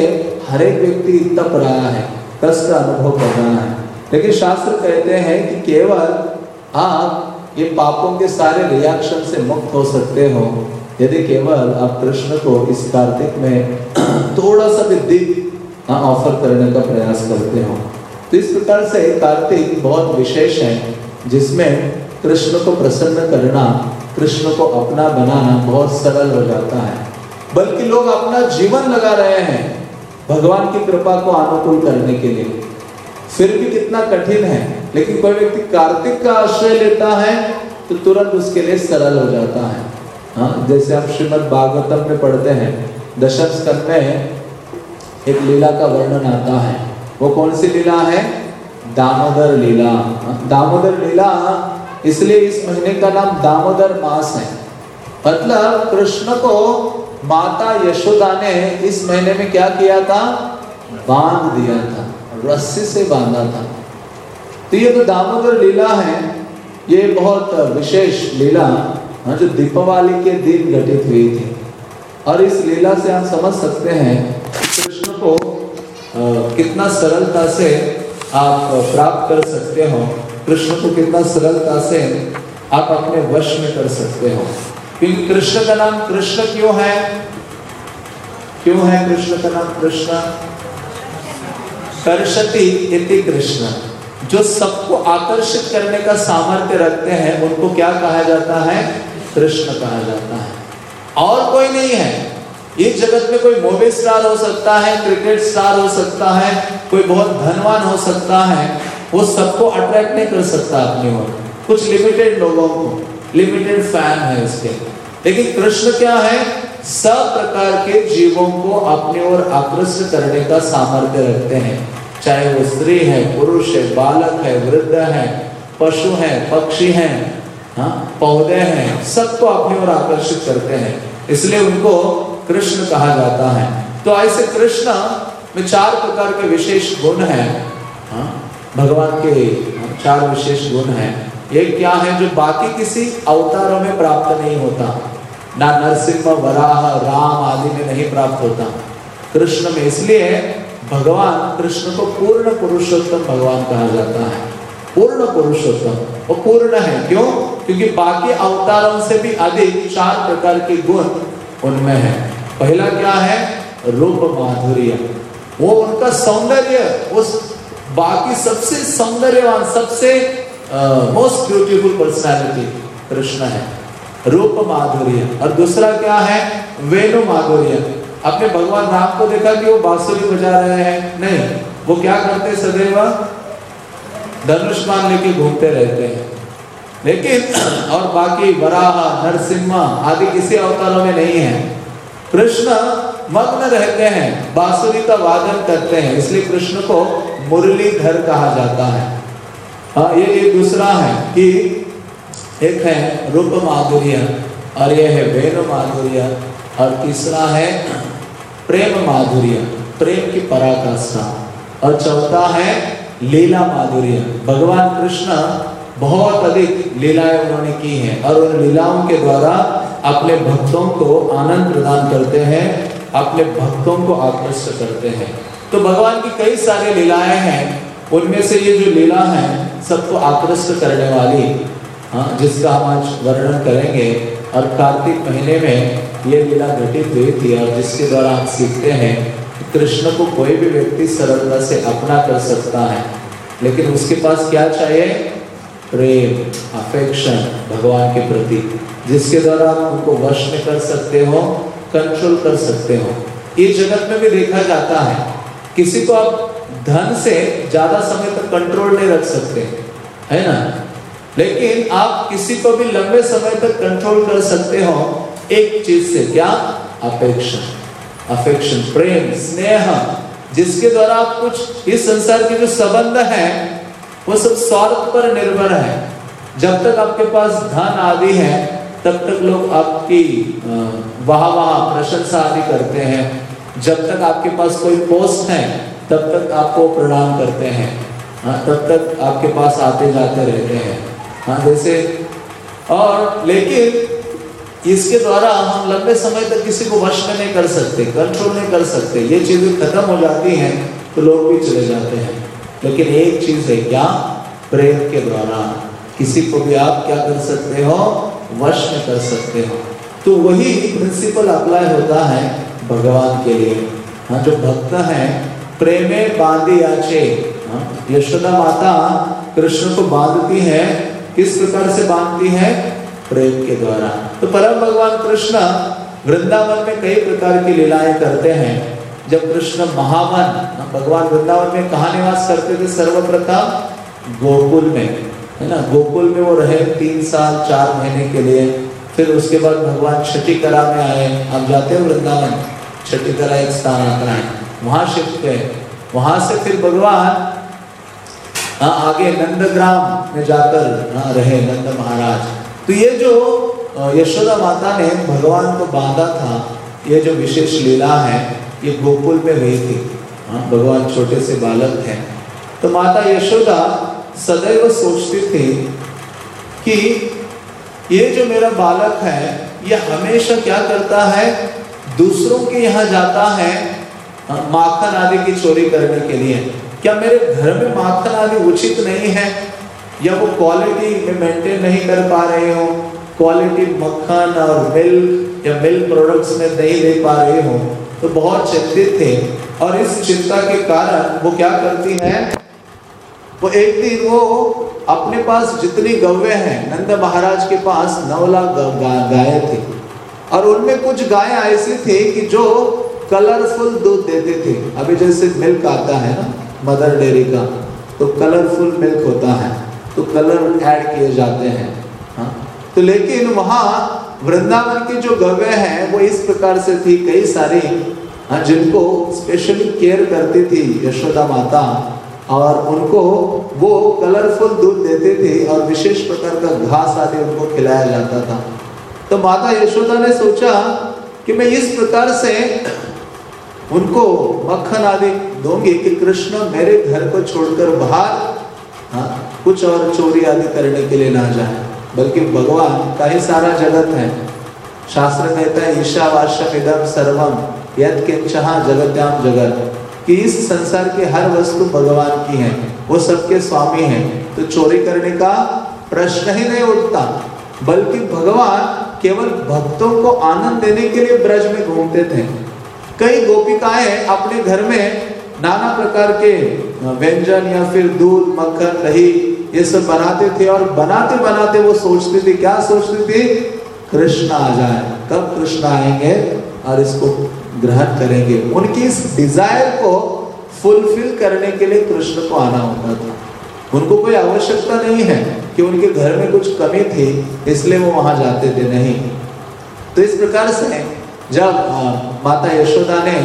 हर एक व्यक्ति तप रहा है, कष्ट अनुभव कर रहा है। लेकिन शास्त्र कहते हैं कि केवल आप ये पापों के सारे रिएक्शन से मुक्त हो सकते हो, यदि केवल आप कृष्ण को इस कार्तिक में थोड़ा सा भी दीप ऑफ़र करने का प्रयास करते हो। तो इस प्रकार से कार्तिक बहुत विशेष है, जिसमें कृष्ण को प्रसन्न करना, कृष्ण को अपना बनाना बहुत सरल हो जाता है। बल्कि लोग अपना जीवन लगा रहे हैं भगवान की कृपा को अनुकूल करने के लिए। फिर भी कितना कठिन है लेकिन कोई व्यक्ति कार्तिक का आश्रय लेता है तो तुरंत उसके लिए सरल हो जाता है। हाँ जैसे आप श्रीमद भागवतम में पढ़ते हैं दशम स्कंद में एक लीला का वर्णन आता है। वो कौन सी लीला है? दामोदर लीला। हाँ, दामोदर लीला इसलिए इस महीने का नाम दामोदर मास है। मतलब कृष्ण को माता यशोदा ने इस महीने में क्या किया था? बाँध दिया था रस्सी से बांधा था। तो ये तो दामोदर लीला है ये बहुत विशेष लीला हाँ, जो दीपावली के दिन घटित हुई थी। और इस लीला से हम समझ सकते हैं कृष्ण को कितना सरलता से आप प्राप्त कर सकते हो कृष्ण को कितना सरलता से आप अपने वश में कर सकते हो। क्योंकि कृष्ण का नाम कृष्ण क्यों है? क्यों है कृष्ण का नाम कृष्ण? कर्षति इति कृष्ण। जो सबको आकर्षित करने का सामर्थ्य रखते हैं, उनको क्या कहा जाता है? कृष्ण कहा जाता है। और कोई नहीं है। इस जगत में कोई मूवी स्टार हो सकता है क्रिकेट स्टार हो सकता है, कोई बहुत धनवान हो सकता है, वो सबको अट्रैक्ट नहीं कर सकता अपनी ओर। कुछ लिमिटेड लोगों को। लिमिटेड फ़ैन है उसके। लेकिन कृष्ण क्या है? सब प्रकार के जीवों को अपने ओर आकृष्ट करने का सामर्थ्य रखते हैं। चाहे वो स्त्री है, पुरुष है, बालक है, वृद्ध है, पशु है, पक्षी है हाँ पौधे हैं सबको अपनी ओर आकर्षित करते हैं। इसलिए उनको कृष्ण कहा जाता है। तो ऐसे कृष्ण में चार प्रकार के विशेष गुण हैं। हाँ भगवान के चार विशेष गुण हैं। एक क्या है जो बाकी किसी अवतारों में प्राप्त नहीं होता? ना नरसिंह, वराह, राम आदि में नहीं प्राप्त होता। कृष्ण में इसलिए भगवान कृष्ण को पूर्ण पुरुषोत्तम भगवान कहा जाता है। पूर्ण पुरुषोत्तम। वो पूर्ण है। क्यों? क्योंकि बाकी अवतारों से भी अधिक चार प्रकार के गुण उनमें है। पहला क्या है? रूप माधुर्य। वो उनका सौंदर्य, उस बाकी सबसे सौंदर्यवान, सबसे मोस्ट ब्यूटीफुल पर्सनालिटी कृष्ण है। रूप माधुर्य। और दूसरा क्या है? वेणु माधुर्य। अपने भगवान राम को देखा कि वो बांसुरी बजा रहे हैं? नहीं। वो क्या करते सदैव? धनुष मान लेके घूमते रहते हैं। लेकिन, और बाकी वराह नरसिम्हा आदि किसी अवतारों में नहीं है। कृष्ण मग्न रहते हैं। बांसुरी का वादन करते हैं। इसलिए कृष्ण को मुरलीधर कहा जाता है। हाँ ये ये दूसरा है कि एक है रूप माधुर्य और ये है वेद माधुर्य और तीसरा है प्रेम माधुर्य, प्रेम की पराकाष्ठा। और चौथा है लीला माधुर्य। भगवान कृष्ण बहुत अधिक लीलाएँ उन्होंने की हैं और उन लीलाओं के द्वारा अपने भक्तों को आनंद प्रदान करते हैं, अपने भक्तों को आकर्षित करते हैं। तो भगवान की कई सारी लीलाएँ हैं। उनमें से ये जो लीला है, सबको आकृष्ट करने वाली हाँ जिसका हम आज वर्णन करेंगे। और कार्तिक महीने में ये लीला घटित हुई थी और जिसके द्वारा हम सीखते हैं कृष्ण को कोई भी व्यक्ति सरलता से अपना कर सकता है। लेकिन उसके पास क्या चाहिए? प्रेम अफेक्शन भगवान के प्रति, जिसके द्वारा आप उनको वश में कर सकते हो कंट्रोल कर सकते हो। इस जगत में भी देखा जाता है, किसी को आप धन से ज़्यादा समय तक कंट्रोल नहीं रख सकते, है ना? लेकिन आप किसी को भी लंबे समय तक कंट्रोल कर सकते हो, एक चीज़ से क्या? अपेक्षा अफेक्शन प्रेम, स्नेह, जिसके द्वारा आप कुछ इस संसार के जो संबंध है, वो सब स्वार्थ पर निर्भर है। जब तक आपके पास धन आदि है, तब तक लोग आपकी वाह वाह प्रशंसा आदि करते हैं। जब तक आपके पास कोई पोस्ट है तब तक आपको प्रणाम करते हैं। हाँ तब तक आपके पास आते जाते रहते हैं। हाँ जैसे, और लेकिन इसके द्वारा हम लंबे समय तक किसी को वश में नहीं कर सकते कंट्रोल नहीं कर सकते। ये चीज़ें खत्म हो जाती हैं तो लोग भी चले जाते हैं। लेकिन एक चीज़ है क्या? प्रेम के द्वारा। किसी को भी आप क्या कर सकते हो? वश में कर सकते हो। तो वही प्रिंसिपल अप्लाई होता है भगवान के लिए। हाँ जो भक्त हैं प्रेमे बांधी आचे। हाँ, यशोदा माता कृष्ण को बांधती है। किस प्रकार से बांधती है? प्रेम के द्वारा। तो परम भगवान कृष्ण वृंदावन में कई प्रकार की लीलाएँ करते हैं। जब कृष्ण महावन भगवान वृंदावन में कहा निवास करते थे सर्वप्रथम गोकुल में है ना? गोकुल में वो रहे तीन साल चार महीने के लिए। फिर उसके बाद भगवान छठी कला में आए। आप जाते हो वृंदावन? छठी कला एक स्थान आता है वहाँ शिफ्ट गए वहाँ से फिर भगवान हाँ आगे नंदग्राम में जाकर हाँ रहे नंद महाराज। तो ये जो यशोदा माता ने भगवान को बांधा था, ये जो विशेष लीला है, ये गोकुल में हुई थी। हाँ भगवान छोटे से बालक हैं तो माता यशोदा सदैव सोचती थी कि ये जो मेरा बालक है, ये हमेशा क्या करता है? दूसरों के यहाँ जाता है माखन आदि की चोरी करने के लिए। क्या मेरे घर में माखन आदि उचित नहीं है? या वो क्वालिटी में मेंटेन नहीं कर पा रहे हो? क्वालिटी मक्खन और मिल्क या मिल्क प्रोडक्ट्स में नहीं दे पा रहे हो? तो बहुत चिंतित थे। और इस चिंता के कारण वो क्या करती है? वो एक दिन वो अपने पास जितनी गव्य हैं, नंद महाराज के पास नौ लाख गाय थे। और उनमें कुछ गाय ऐसी थी कि जो कलरफुल दूध देते थे। अभी जैसे मिल्क आता है ना मदर डेयरी का तो कलरफुल मिल्क होता है तो कलर ऐड किए जाते हैं हाँ। तो लेकिन वहाँ वृंदावन की जो गव्य हैं, वो इस प्रकार से थी, कई सारी हाँ जिनको स्पेशली केयर करती थी यशोदा माता, और उनको वो कलरफुल दूध देते थे, और विशेष प्रकार का घास आदि उनको खिलाया जाता था। तो माता यशोदा ने सोचा कि मैं इस प्रकार से उनको मक्खन आदि दूँगी कि कृष्ण मेरे घर को छोड़कर बाहर हाँ कुछ और चोरी आदि करने के लिए ना जाए। बल्कि भगवान का ही सारा जगत है। शास्त्र कहता है ईशावाश्यम इदम सर्वम यद किंचहा जगत्याम जगत। कि इस संसार की हर वस्तु भगवान की है, वो सबके स्वामी है। तो चोरी करने का प्रश्न ही नहीं उठता। बल्कि भगवान केवल भक्तों को आनंद देने के लिए ब्रज में घूमते थे। कई गोपिकाएँ अपने घर में नाना प्रकार के व्यंजन या फिर दूध, मक्खन, दही, ये सब बनाते थे और बनाते बनाते वो सोचती थी, क्या सोचती थी? कृष्ण आ जाए। कब कृष्ण आएँगे और इसको ग्रहण करेंगे? उनकी इस डिज़ायर को फुलफिल करने के लिए कृष्ण को आना होता था। उनको कोई आवश्यकता नहीं है कि उनके घर में कुछ कमी थी, इसलिए वो वहाँ जाते थे, नहीं। तो इस प्रकार से जब माता यशोदा ने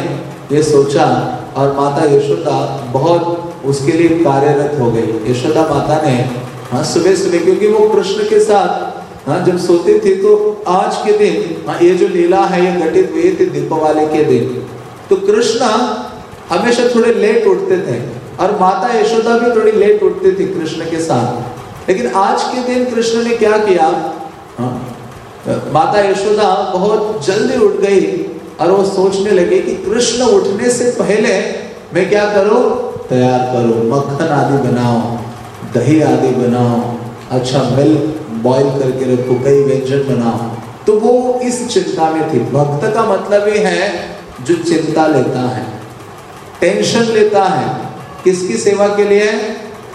ये सोचा और माता यशोदा बहुत उसके लिए कार्यरत हो गई। यशोदा माता ने हाँ सुबह सुबह क्योंकि वो कृष्ण के साथ हाँ जब सोते थे तो आज के दिन हाँ ये जो लीला है ये घटित हुई थी दीपावली के दिन। तो कृष्ण हमेशा थोड़े लेट उठते थे और माता यशोदा भी थोड़ी लेट उठती थी कृष्ण के साथ। लेकिन आज के दिन कृष्ण ने क्या किया? हाँ, माता यशोदा बहुत जल्दी उठ गई और वो सोचने लगे कि कृष्ण उठने से पहले मैं क्या करूँ? तैयार करूँ। मक्खन आदि बनाओ, दही आदि बनाओ अच्छा मिल्क बॉईल करके रखो, कई व्यंजन बनाओ। तो वो इस चिंता में थी। भक्त का मतलब ये है, जो चिंता लेता है टेंशन लेता है, किसकी सेवा के लिए?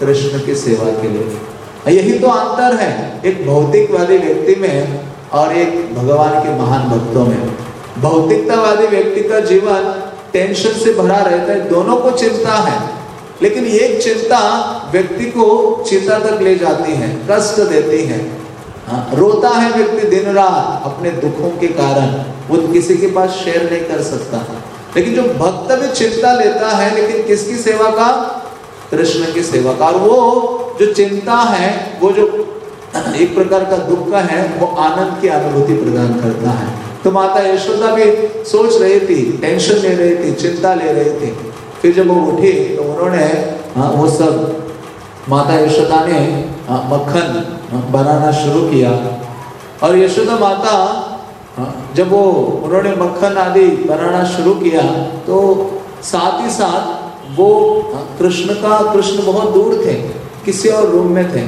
कृष्ण की सेवा के लिए। यही तो अंतर है। एक भौतिकवादी व्यक्ति में और एक भगवान के महान भक्तों में। भौतिकतावादी व्यक्ति का जीवन टेंशन से भरा रहता है दोनों को चिंता है। लेकिन एक चिंता व्यक्ति को चिंता तक ले जाती है कष्ट देती है। हाँ, रोता है व्यक्ति दिन रात अपने दुखों के कारण वो किसी के पास शेयर नहीं कर सकता। लेकिन जो भक्त भी चिंता लेता है लेकिन किसकी सेवा का? कृष्ण की सेवा का। और वो जो चिंता है वो जो एक प्रकार का दुख का है वो आनंद की अनुभूति प्रदान करता है। तो माता यशोदा भी सोच रही थी टेंशन ले रही थी चिंता ले रही थी। फिर जब वो उठी तो उन्होंने हाँ, वो सब माता यशोदा ने हाँ, मक्खन हाँ, बनाना शुरू किया। और यशोदा माता जब वो उन्होंने मक्खन आदि बनाना शुरू किया तो साथ ही साथ वो कृष्ण का कृष्ण बहुत दूर थे किसी और रूम में थे।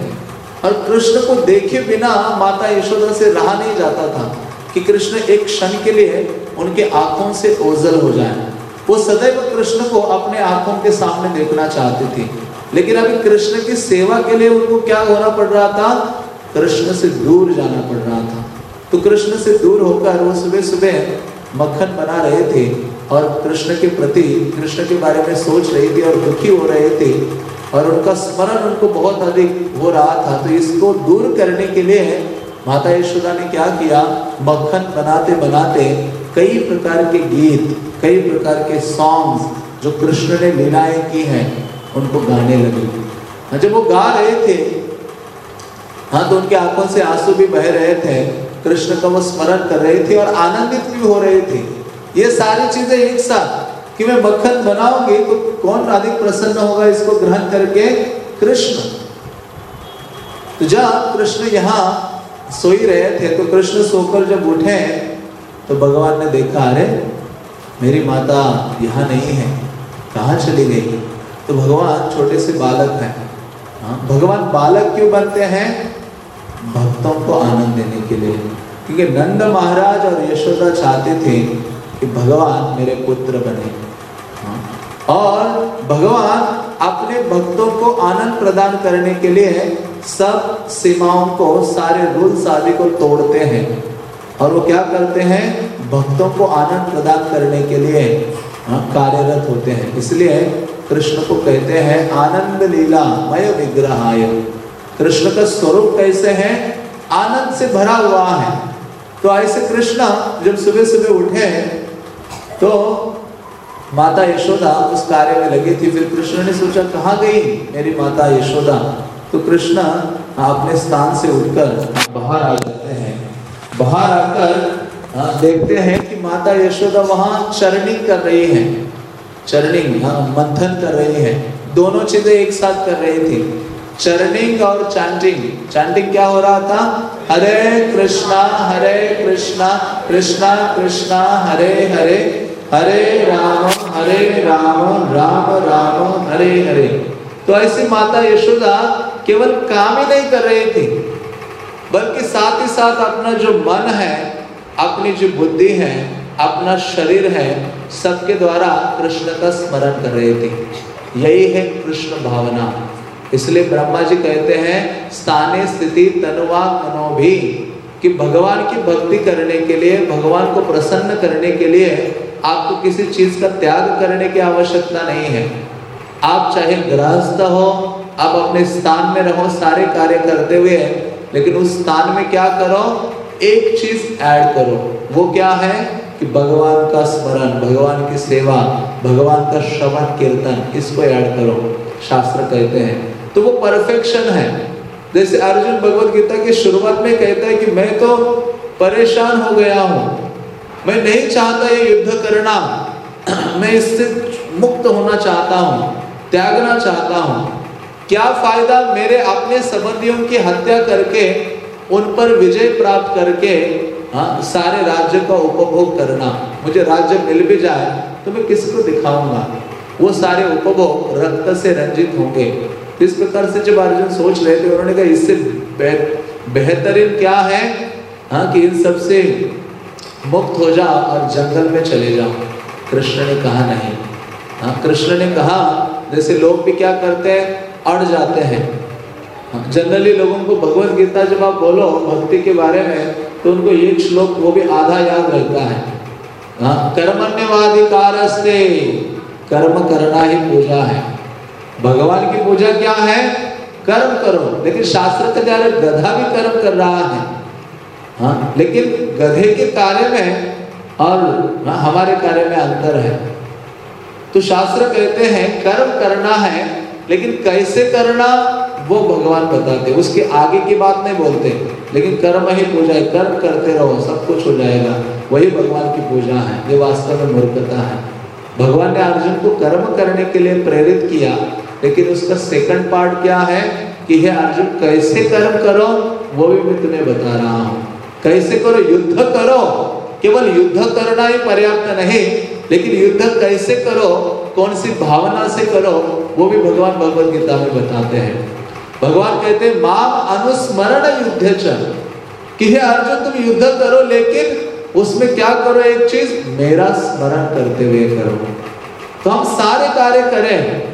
और कृष्ण को देखे बिना माता यशोदा से रहा नहीं जाता था कि कृष्ण एक क्षण के लिए उनके आँखों से ओझल हो जाए। वो सदैव कृष्ण को अपने आँखों के सामने देखना चाहती थी। लेकिन अभी कृष्ण की सेवा के लिए उनको क्या होना पड़ रहा था? कृष्ण से दूर जाना पड़ रहा था। तो कृष्ण से दूर होकर वो सुबह सुबह मक्खन बना रहे थे और कृष्ण के प्रति, कृष्ण के बारे में सोच रही थी और दुखी हो रहे थे और उनका स्मरण उनको बहुत अधिक हो रहा था। तो इसको दूर करने के लिए माता यशोदा ने क्या किया? मक्खन बनाते बनाते कई प्रकार के गीत कई प्रकार के सॉन्ग्स जो कृष्ण ने लीलाएँ की हैं उनको गाने लगे। हाँ, जब वो गा रहे थे हाँ तो उनके आँखों से आँसू भी बह रहे थे। कृष्ण का वो स्मरण कर रहे थे और आनंदित भी हो रहे थे। ये सारी चीज़ें एक साथ कि मैं मक्खन बनाऊँगी तो कौन अधिक प्रसन्न होगा इसको ग्रहण करके? कृष्ण। तो जब कृष्ण यहाँ सोई रहे थे तो कृष्ण सोकर जब उठे तो भगवान ने देखा, अरे, मेरी माता यहाँ नहीं है, कहाँ चली गई? तो भगवान छोटे से बालक हैं। हाँ भगवान बालक क्यों बनते हैं? भक्तों को आनंद देने के लिए। क्योंकि नंद महाराज और यशोदा चाहते थे कि भगवान मेरे पुत्र बने। और भगवान अपने भक्तों को आनंद प्रदान करने के लिए सब सीमाओं को सारे रूल्स आदि को तोड़ते हैं। और वो क्या करते हैं? भक्तों को आनंद प्रदान करने के लिए हाँ, कार्यरत होते हैं। इसलिए कृष्ण को कहते हैं आनंद लीला मय विग्रहाय। कृष्ण का स्वरूप कैसे है? आनंद से भरा हुआ है। तो ऐसे कृष्ण जब सुबह सुबह उठे तो माता यशोदा उस कार्य में लगी थी। फिर कृष्ण ने सोचा, कहाँ गई मेरी माता यशोदा? तो कृष्ण अपने स्थान से उठकर बाहर आ जाते हैं। बाहर आकर देखते हैं कि माता यशोदा वहाँ चरणिंग कर रही है। चरणिंग हाँ मंथन कर रही है। दोनों चीज़ें एक साथ कर रही थी। चरणिंग और चैंटिंग। चैंटिंग क्या हो रहा था? हरे कृष्णा हरे कृष्णा कृष्णा कृष्णा, हरे हरे। हरे राम हरे राम राम राम, हरे हरे। तो ऐसी माता यशोदा केवल काम ही नहीं कर रही थी, बल्कि साथ ही साथ अपना जो मन है, अपनी जो बुद्धि है, अपना शरीर है, सबके द्वारा कृष्ण का स्मरण कर रहे थे। यही है कृष्ण भावना। इसलिए ब्रह्मा जी कहते हैं स्थानीय स्थिति तनुवा मनो भी, कि भगवान की भक्ति करने के लिए, भगवान को प्रसन्न करने के लिए आपको किसी चीज़ का त्याग करने की आवश्यकता नहीं है। आप चाहे गृहस्थ हो, आप अपने स्थान में रहो, सारे कार्य करते हुए, लेकिन उस स्थान में क्या करो? एक चीज़ ऐड करो। वो क्या है? कि भगवान का स्मरण, भगवान की सेवा, भगवान का श्रवण, कीर्तन, इसको ऐड करो, शास्त्र कहते हैं। तो वो परफेक्शन है। जैसे अर्जुन भगवत गीता की शुरुआत में कहता है कि मैं तो परेशान हो गया हूँ। मैं नहीं चाहता ये युद्ध करना। मैं इससे मुक्त होना चाहता हूँ, त्यागना चाहता हूँ। क्या फ़ायदा मेरे अपने संबंधियों की हत्या करके, उन पर विजय प्राप्त करके हाँ सारे राज्य का उपभोग करना। मुझे राज्य मिल भी जाए तो मैं किसको दिखाऊँगा? वो सारे उपभोग रक्त से रंजित होंगे। इस प्रकार से जब अर्जुन सोच रहे थे, उन्होंने कहा, इससे बेहतरीन क्या है? हाँ कि इन सबसे मुक्त हो जाओ और जंगल में चले जाओ कृष्ण ने कहा नहीं। हाँ कृष्ण ने कहा जैसे लोग भी क्या करते हैं अड़ जाते हैं। जनरली हाँ, लोगों को भगवत गीता जब आप बोलो भक्ति के बारे में तो उनको ये श्लोक वो भी आधा याद रहता है। हाँ कर्मण्यवाधिकार से कर्म करना ही पूजा है। भगवान की पूजा क्या है? कर्म करो। लेकिन शास्त्र के द्वारा गधा भी कर्म कर रहा है। हाँ लेकिन गधे के कार्य में और हाँ, हमारे कार्य में अंतर है। तो शास्त्र कहते हैं कर्म करना है लेकिन कैसे करना वो भगवान बताते उसके आगे की बात नहीं बोलते लेकिन कर्म ही पूजा है। कर्म करते रहो सब कुछ हो जाएगा। वही भगवान की पूजा है ये वास्तव में मूर्खता है। भगवान ने अर्जुन को कर्म करने के लिए प्रेरित किया लेकिन उसका सेकंड पार्ट क्या है कि हे अर्जुन कैसे कर्म करो वो भी मैं तुम्हें बता रहा हूँ। कैसे करो? युद्ध करो। केवल युद्ध करना ही पर्याप्त नहीं, लेकिन युद्ध कैसे करो? कौन सी भावना से करो? वो भी भगवान भगवत गीता में बताते हैं। भगवान कहते हैं, माम अनुस्मरण युद्ध चल कि हे अर्जुन, तुम युद्ध करो, लेकिन उसमें क्या करो एक चीज़? मेरा स्मरण करते हुए करो। तो हम सारे कार्य करें।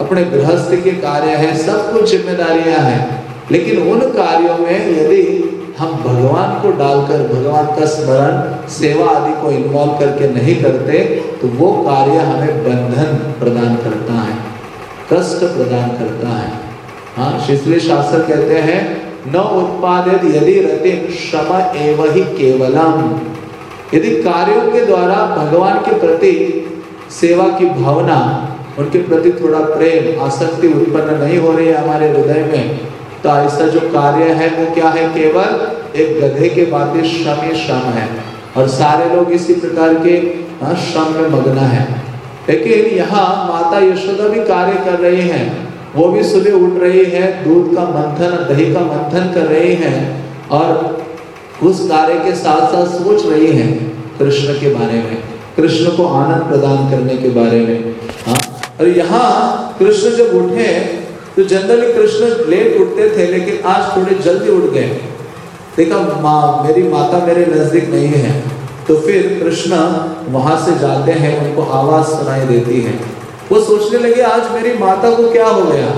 अपने गृहस्थ के कार्य है, सब कुछ जिम्मेदारियाँ हैं, लेकिन उन कार्यों में यदि हम भगवान को डालकर, भगवान का स्मरण, सेवा आदि को इन्वॉल्व करके नहीं करते तो वो कार्य हमें बंधन प्रदान करता है, कष्ट प्रदान करता है। हाँ शिशली शास्त्र कहते हैं, न उत्पादित यदि रति श्रम एव ही केवलम। यदि कार्यों के द्वारा भगवान के प्रति सेवा की भावना, उनके प्रति थोड़ा प्रेम, आसक्ति उत्पन्न नहीं हो रही है हमारे हृदय में तो ऐसा जो कार्य है वो क्या है? केवल एक गधे के बातें श्रम श्रम है। और सारे लोग इसी प्रकार के श्रम में मग्न है। लेकिन यहाँ माता यशोदा भी कार्य कर रही हैं। वो भी सुबह उठ रही है, दूध का मंथन दही का मंथन कर रही हैं और उस कार्य के साथ साथ सोच रही हैं कृष्ण के बारे में, कृष्ण को आनंद प्रदान करने के बारे में। हाँ और यहाँ कृष्ण जब उठे तो जनरली कृष्ण लेट उठते थे, लेकिन आज थोड़े जल्दी उठ गए। देखा, माँ, मेरी माता मेरे नज़दीक नहीं है। तो फिर कृष्ण वहाँ से जाते हैं, उनको आवाज़ सुनाई देती है। वो सोचने लगे, आज मेरी माता को क्या हो गया?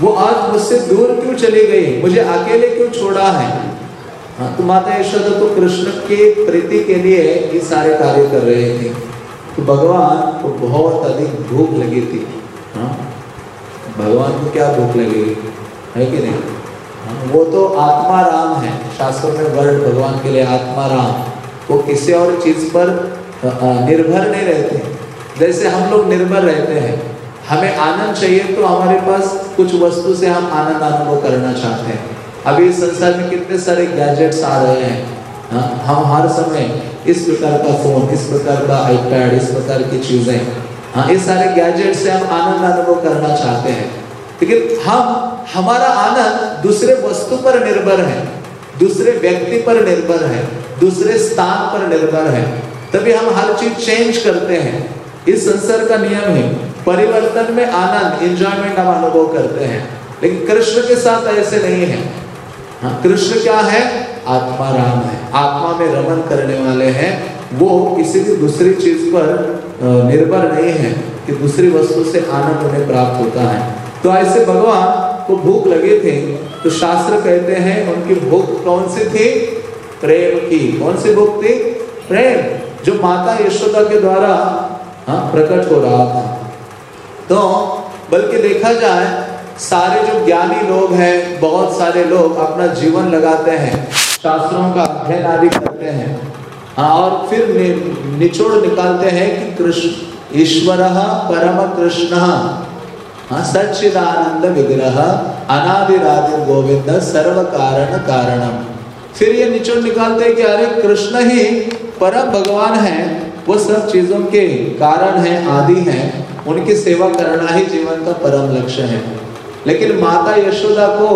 वो आज मुझसे दूर क्यों चली गई? मुझे अकेले क्यों छोड़ा है? हाँ तो माता यशोदा तो कृष्ण के प्रीति के लिए ये सारे कार्य कर रहे थे। तो भगवान को बहुत अधिक भूख लगी थी। हाँ भगवान को क्या भूख लगेगी है कि नहीं? वो तो आत्मा राम है। शास्त्रों में वर्ड भगवान के लिए आत्मा राम। वो किसी और चीज़ पर निर्भर नहीं रहते। जैसे हम लोग निर्भर रहते हैं। हमें आनंद चाहिए तो हमारे पास कुछ वस्तु से हम आनंद अनुभव करना चाहते हैं। अभी इस संसार में कितने सारे गैजेट्स आ रहे हाँ, हम हर समय इस प्रकार का फ़ोन इस प्रकार का आईपैड इस प्रकार की चीज़ें हाँ। इस सारे गैजेट से हम आनंद अनुभव करना चाहते हैं। लेकिन हम, हमारा आनंद दूसरे वस्तु पर निर्भर है, दूसरे व्यक्ति पर निर्भर है, दूसरे स्थान पर निर्भर है। तभी हम हर चीज़ चेंज करते हैं। इस संसार का नियम है, परिवर्तन में आनंद एंजॉयमेंट हम अनुभव करते हैं। लेकिन कृष्ण के साथ ऐसे नहीं है। हाँ कृष्ण क्या है? आत्मा राम है। आत्मा में रमन करने वाले हैं। वो किसी भी दूसरी चीज़ पर निर्भर नहीं है कि दूसरी वस्तु से आनंद उन्हें प्राप्त होता है। तो ऐसे भगवान को भूख लगे थे तो शास्त्र कहते हैं, उनकी भूख कौन सी थी? प्रेम की। कौन सी भूख थी? प्रेम, जो माता यशोदा के द्वारा हाँ प्रकट हो रहा था। तो बल्कि देखा जाए, सारे जो ज्ञानी लोग हैं, बहुत सारे लोग अपना जीवन लगाते हैं, शास्त्रों का अध्ययन आदि करते हैं। और फिर नि, निचोड़ निकालते हैं कि कृष्ण ईश्वर परम कृष्ण हाँ सच्चिदानंद विग्रह अनादिरादि गोविंद सर्व कारण कारणम। फिर ये निचोड़ निकालते हैं कि अरे कृष्ण ही परम भगवान है वो सब चीज़ों के कारण है आदि है उनकी सेवा करना ही जीवन का परम लक्ष्य है। लेकिन माता यशोदा को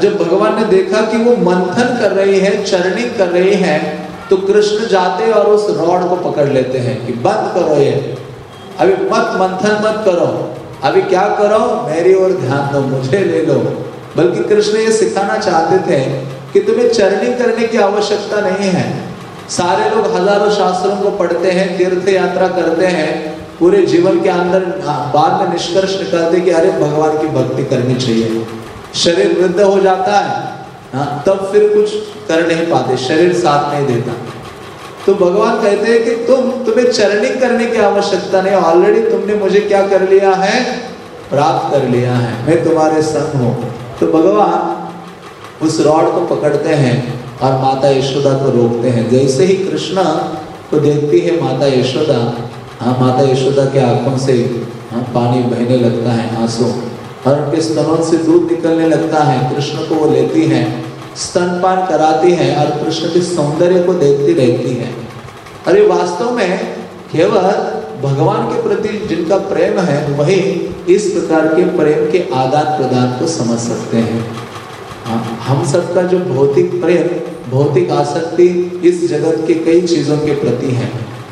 जब भगवान ने देखा कि वो मंथन कर रही है चरणी कर रही है तो कृष्ण जाते और उस रॉड को पकड़ लेते हैं कि बंद करो ये। अभी मत मंथन मत करो। अभी क्या करो? मेरी ओर ध्यान दो, मुझे ले लो। बल्कि कृष्ण ये सिखाना चाहते थे कि तुम्हें चरणी करने की आवश्यकता नहीं है। सारे लोग हज़ारों शास्त्रों को पढ़ते हैं तीर्थ यात्रा करते हैं, पूरे जीवन के अंदर बाद में निष्कर्ष निकालते कि अरे भगवान की भक्ति करनी चाहिए। शरीर वृद्ध हो जाता है हाँ तब फिर कुछ कर नहीं पाते, शरीर साथ नहीं देता। तो भगवान कहते हैं कि तुम, तुम्हें चरणिंग करने की आवश्यकता नहीं ऑलरेडी तुमने मुझे क्या कर लिया है? प्राप्त कर लिया है, मैं तुम्हारे संग हूँ। तो भगवान उस रॉड को पकड़ते हैं और माता यशोदा को रोकते हैं। जैसे ही कृष्णा को देखती है माता यशोदा हाँ माता यशोदा के आँखों से हाँ पानी बहने लगता है, आँसू। और उनके स्तनों से दूध निकलने लगता है कृष्ण को वो लेती है स्तनपान कराती है और कृष्ण के सौंदर्य को देखती रहती है। अरे वास्तव में केवल भगवान के प्रति जिनका प्रेम है वही इस प्रकार के प्रेम के आदान प्रदान को समझ सकते हैं। हाँ, हम सबका जो भौतिक प्रेम भौतिक आसक्ति इस जगत के कई चीज़ों के प्रति है।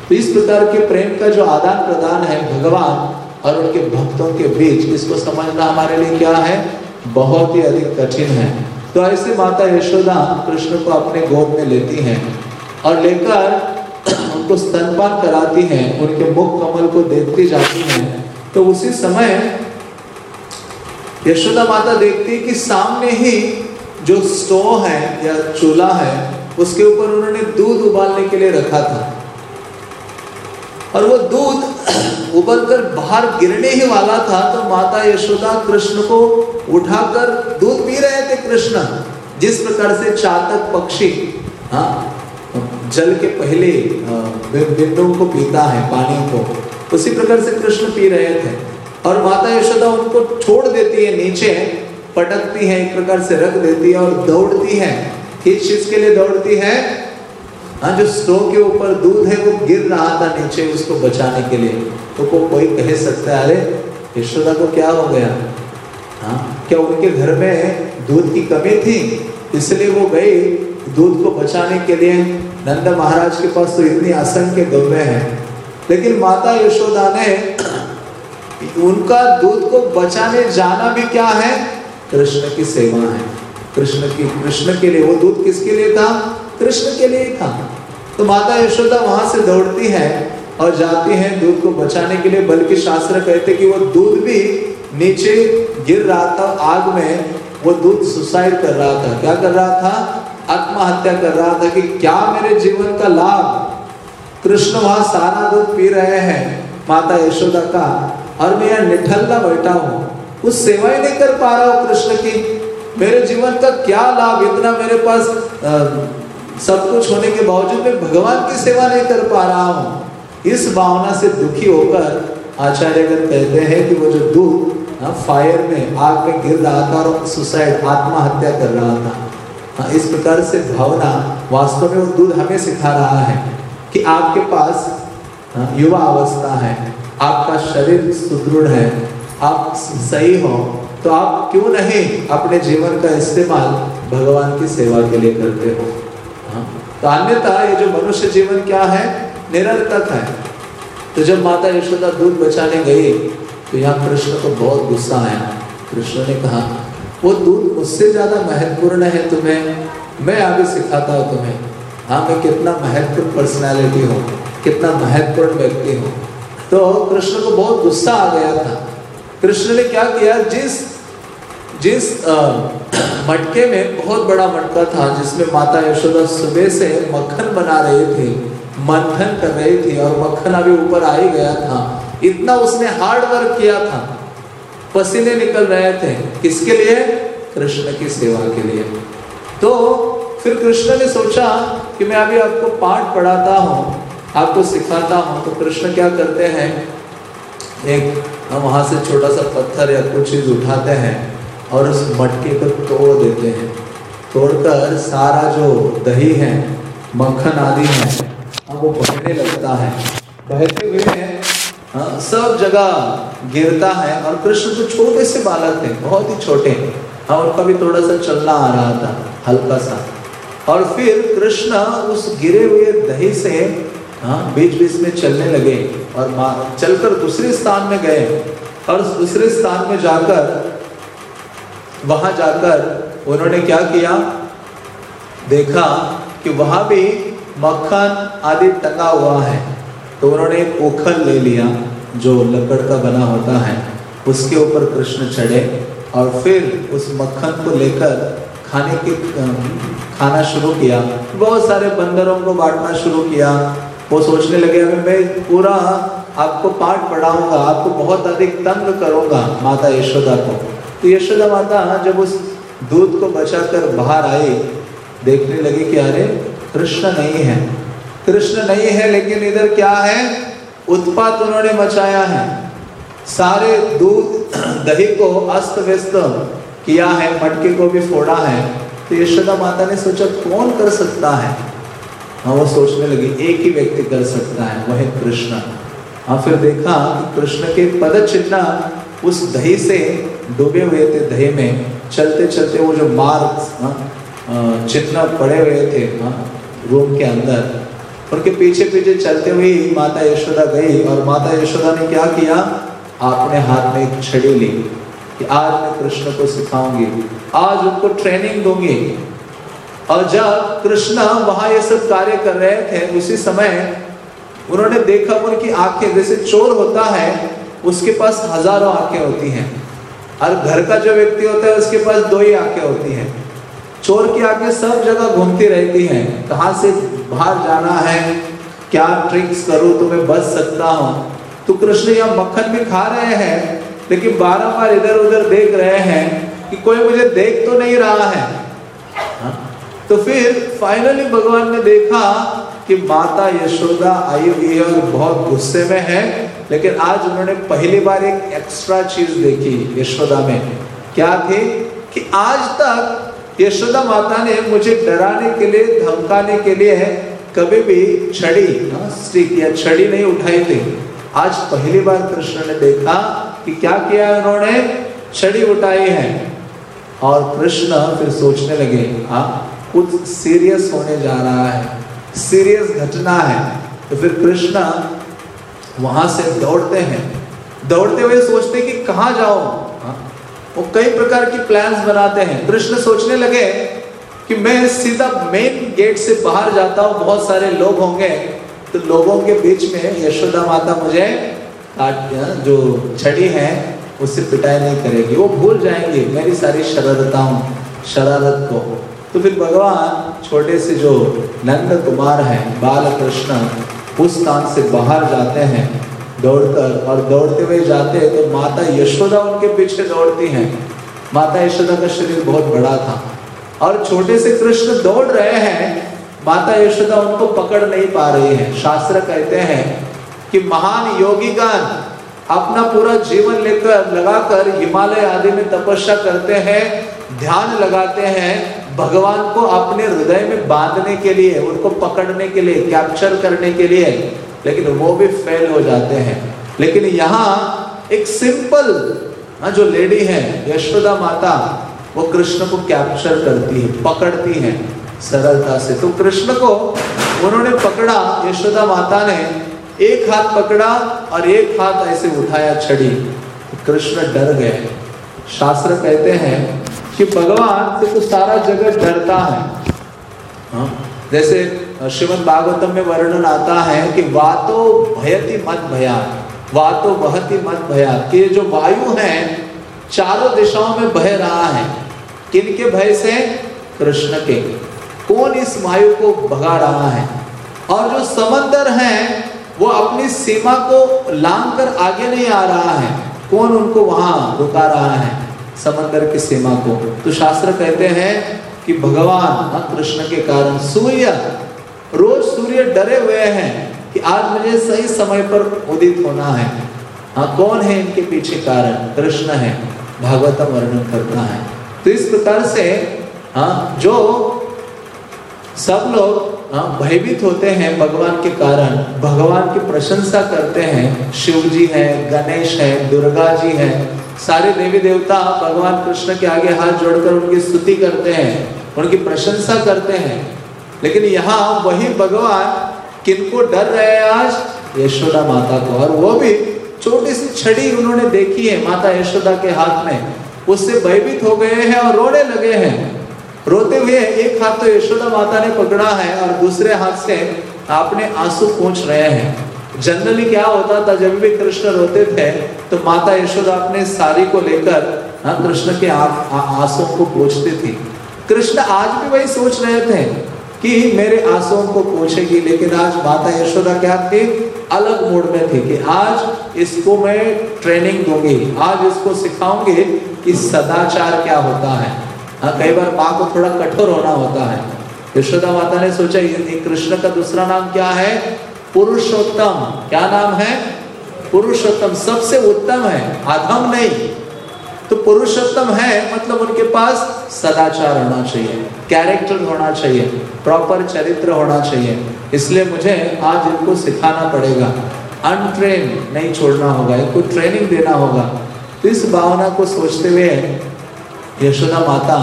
तो इस प्रकार के प्रेम का जो आदान प्रदान है भगवान और उनके भक्तों के बीच इसको समझना हमारे लिए क्या है? बहुत ही अधिक कठिन है। तो ऐसे माता यशोदा कृष्ण को अपने गोद में लेती हैं और लेकर उनको स्तनपान कराती हैं, उनके मुख कमल को देखती जाती हैं। तो उसी समय यशोदा माता देखती कि सामने ही जो स्टोव है या चूल्हा है, उसके ऊपर उन्होंने दूध उबालने के लिए रखा था। और वो दूध उबलकर बाहर गिरने ही वाला था तो माता यशोदा कृष्ण को उठाकर दूध पी रहे थे कृष्ण। जिस प्रकार से चातक पक्षी हाँ जल के पहले बिंदुओं को पीता है, पानी को, उसी प्रकार से कृष्ण पी रहे थे। और माता यशोदा उनको छोड़ देती है, नीचे पटकती है, एक प्रकार से रख देती है और दौड़ती है। किस चीज़ के लिए दौड़ती है? हाँ जो स्टोव के ऊपर दूध है, वो गिर रहा था नीचे उसको बचाने के लिए। तो को कोई कह सकता है, अरे, यशोदा को क्या हो गया? हाँ क्या उनके घर में दूध की कमी थी? इसलिए वो गई दूध को बचाने के लिए। नंद महाराज के पास तो इतनी असंख्य गव्य हैं। लेकिन माता यशोदा ने उनका दूध को बचाने जाना भी क्या है? कृष्ण की सेवा है। कृष्ण की, कृष्ण के लिए वो दूध किसके लिए था? कृष्ण के लिए था। तो माता यशोदा वहाँ से दौड़ती है और जाती हैं दूध को बचाने के लिए। बल्कि शास्त्र कहते कि वो दूध भी नीचे गिर रहा था, आग में वो दूध सुसाइड कर रहा था। क्या कर रहा था? आत्महत्या कर रहा था कि क्या मेरे जीवन का लाभ? कृष्ण वहाँ सारा दूध पी रहे हैं। माता यशोदा का, और मैं यहाँ निठल्ला बैठा हूँ। कुछ सेवा ही नहीं कर पा रहा हूँ कृष्ण की। मेरे जीवन का क्या लाभ? इतना मेरे पास सब कुछ होने के बावजूद मैं भगवान की सेवा नहीं कर पा रहा हूँ इस भावना से दुखी होकर आचार्यगण कहते हैं कि वो जो दूध फायर में आग में गिर रहा था और सुसाइड आत्महत्या कर रहा था हाँ, इस प्रकार से भावना वास्तव में वो दूध हमें सिखा रहा है कि आपके पास हाँ, युवा अवस्था है आपका शरीर सुदृढ़ है आप सही हो तो आप क्यों नहीं अपने जीवन का इस्तेमाल भगवान की सेवा के लिए करते हो हाँ? तो अन्यथा ये जो मनुष्य जीवन क्या है? निरर्थक है तो जब माता यशोदा दूध बचाने गई तो यहाँ कृष्ण को बहुत गुस्सा आया। कृष्ण ने कहा, वो दूध मुझसे ज़्यादा महत्वपूर्ण है तुम्हें? मैं अभी सिखाता हूँ तुम्हें। हाँ मैं कितना महत्वपूर्ण पर्सनैलिटी हूँ, कितना महत्वपूर्ण व्यक्ति हूँ। तो कृष्ण को बहुत गुस्सा आ गया था। कृष्ण ने क्या किया? जिस जिस मटके में बहुत बड़ा मटका था, जिसमें माता यशोदा सुबह से मक्खन बना रही थी, मंथन कर रही थी और मक्खन अभी ऊपर आ ही गया था। इतना उसने हार्ड वर्क किया था। पसीने निकल रहे थे। किसके लिए? कृष्ण की सेवा के लिए। तो फिर कृष्ण ने सोचा कि मैं अभी आपको पाठ पढ़ाता हूँ, आपको सिखाता हूँ तो कृष्ण क्या करते हैं? एक वहाँ से छोटा सा पत्थर या कुछ चीज़ उठाते हैं। और उस मटके को तोड़ देते हैं। तोड़कर सारा जो दही है मक्खन आदि है अब वो बहने लगता है। बहते हुए हाँ, सब जगह गिरता है और कृष्ण तो छोटे से बालक थे बहुत ही छोटे। हाँ उनका भी थोड़ा सा चलना आ रहा था हल्का सा और फिर कृष्ण उस गिरे हुए दही से हाँ बीच बीच में चलने लगे और चलकर दूसरे स्थान में गए। और दूसरे स्थान में जाकर वहाँ जाकर उन्होंने क्या किया? देखा कि वहाँ भी मक्खन आदि टंगा हुआ है। तो उन्होंने एक ओखल ले लिया, जो लकड़ का बना होता है। उसके ऊपर कृष्ण चढ़े और फिर उस मक्खन को लेकर खाने के खाना शुरू किया। बहुत सारे बंदरों को बांटना शुरू किया। वो सोचने लगे अभी मैं पूरा आपको पाठ पढ़ाऊँगा, आपको बहुत अधिक तंग करूँगा माता यशोदा को। तो यशोदा माता जब उस दूध को बचाकर बाहर आई, देखने लगी कि अरे, कृष्ण नहीं है। कृष्ण नहीं है, लेकिन इधर क्या है? उत्पात उन्होंने मचाया है। सारे दूध दही को अस्त व्यस्त किया है, मटके को भी फोड़ा है। तो यशोदा माता ने सोचा, कौन कर सकता है? हाँ वो सोचने लगी, एक ही व्यक्ति कर सकता है, वह कृष्ण। हाँ फिर देखा कृष्ण के पद चिन्ह उस दही से डूबे हुए थे दही में चलते चलते वो जो मार्ग हाँ, चिन्ह पड़े हुए थे हाँ, रूम के अंदर उनके पीछे पीछे चलते हुए माता यशोदा गई और माता यशोदा ने क्या किया? आपने हाथ में एक छड़ी ली कि आज मैं कृष्ण को सिखाऊँगी आज उनको ट्रेनिंग दूँगी। और जब कृष्ण वहाँ ये सब कार्य कर रहे थे उसी समय उन्होंने देखा उनकी आँखें जैसे चोर होता है उसके पास हज़ारों आँखें होती हैं। और घर का जो व्यक्ति होता है, उसके पास दो ही आँखें होती हैं। चोर की आँखें सब जगह घूमती रहती हैं। कहाँ से बाहर जाना है, क्या ट्रिक्स करूँ तो मैं बच सकता हूँ। तो कृष्ण यहाँ मक्खन भी खा रहे हैं, लेकिन बारम्बार इधर उधर देख रहे हैं कि कोई मुझे देख तो नहीं रहा है। हा? तो फिर फाइनली भगवान ने देखा कि माता यशोदा आई हुई है और बहुत गुस्से में है। लेकिन आज उन्होंने पहली बार एक एक्स्ट्रा चीज़ देखी यशोदा में। क्या थी? कि आज तक यशोदा माता ने मुझे डराने के लिए, धमकाने के लिए है, कभी भी छड़ी स्टिक या छड़ी नहीं उठाई थी। आज पहली बार कृष्ण ने देखा कि क्या किया उन्होंने? छड़ी उठाई है। और कृष्ण फिर सोचने लगे हाँ कुछ सीरियस होने जा रहा है। सीरियस घटना है। तो फिर कृष्ण वहाँ से दौड़ते हैं। दौड़ते हुए सोचते कि कहा जाओ? वो कई प्रकार की प्लान्स बनाते हैं। कृष्ण सोचने लगे कि मैं सीधा मेन गेट से बाहर जाता हूँ, बहुत सारे लोग होंगे। तो लोगों के बीच में यशोदा माता मुझे जो छड़ी है उससे पिटाई नहीं करेगी। वो भूल जाएँगे, मेरी सारी शरारताओं, शरारत को। तो फिर भगवान छोटे से जो नंद कुमार हैं बाल कृष्ण उस स्थान से बाहर जाते हैं, दौड़कर, और दौड़ते हुए जाते हैं तो माता यशोदा उनके पीछे दौड़ती हैं। माता यशोदा का शरीर बहुत बड़ा था। और छोटे से कृष्ण दौड़ रहे हैं, माता यशोदा उनको पकड़ नहीं पा रही है। शास्त्र कहते हैं कि महान योगीगण अपना पूरा जीवन लेकर, लगाकर हिमालय आदि में तपस्या करते हैं, ध्यान लगाते हैं भगवान को अपने हृदय में बांधने के लिए उनको पकड़ने के लिए कैप्चर करने के लिए लेकिन वो भी फेल हो जाते हैं। लेकिन यहाँ एक सिंपल हाँ, जो लेडी है यशोदा माता वो कृष्ण को कैप्चर करती है पकड़ती है सरलता से। तो कृष्ण को उन्होंने पकड़ा यशोदा माता ने एक हाथ पकड़ा और एक हाथ ऐसे उठाया छड़ी। कृष्ण डर गए। शास्त्र कहते हैं कि भगवान से तो सारा जगत डरता है। हाँ? जैसे श्रीमद भागवतम में वर्णन आता है कि वातो भयति मत भया वातो बहती मत भया कि जो वायु है चारों दिशाओं में बह रहा है। किनके भय से? कृष्ण के। कौन इस वायु को भगा रहा है? और जो समंदर है वो अपनी सीमा को लांग कर आगे नहीं आ रहा है। कौन उनको वहाँ रुका रहा है? समंदर की सीमा को। तो शास्त्र कहते हैं कि भगवान कृष्ण के कारण सूर्य, रोज सूर्य डरे हुए हैं कि आज मुझे सही समय पर उदित होना है। हाँ कौन है इनके पीछे कारण? कृष्ण है। भागवतम वर्णन करता है। तो इस प्रकार से हाँ जो सब लोग हाँ भयभीत होते हैं भगवान के कारण, भगवान की प्रशंसा करते हैं, शिव जी है, गणेश है, दुर्गा जी है सारे देवी देवता भगवान कृष्ण के आगे हाथ जोड़कर उनकी स्तुति करते हैं, उनकी प्रशंसा करते हैं। लेकिन यहाँ वही भगवान किनको डर रहे हैं आज? यशोदा माता को। और वो भी छोटी सी छड़ी उन्होंने देखी है माता यशोदा के हाथ में। उससे भयभीत हो गए हैं और रोने लगे हैं। रोते हुए एक हाथ तो यशोदा माता ने पकड़ा है और दूसरे हाथ से आपने आँसू पहुँच रहे हैं। जनरली क्या होता था, जब भी कृष्ण रोते थे तो माता यशोदा अपने साड़ी को लेकर हाँ कृष्ण के आँसू को पूछती थी। कृष्ण आज भी वही सोच रहे थे कि मेरे आंसुओं को पूछेगी, लेकिन आज माता यशोदा क्या थी, अलग मूड में थी कि आज इसको मैं ट्रेनिंग दूँगी, आज इसको सिखाऊँगी कि सदाचार क्या होता है। हाँ कई बार माँ को थोड़ा कठोर होना होता है। यशोदा माता ने सोचा कृष्ण का दूसरा नाम क्या है? पुरुषोत्तम। क्या नाम है? पुरुषोत्तम सबसे उत्तम है। आधम नहीं। तो पुरुषोत्तम है मतलब उनके पास सदाचार होना चाहिए कैरेक्टर होना चाहिए प्रॉपर चरित्र होना चाहिए। इसलिए मुझे आज इनको सिखाना पड़ेगा। अनट्रेन नहीं छोड़ना होगा, इनको ट्रेनिंग देना होगा। तो इस भावना को सोचते हुए यशोदा माता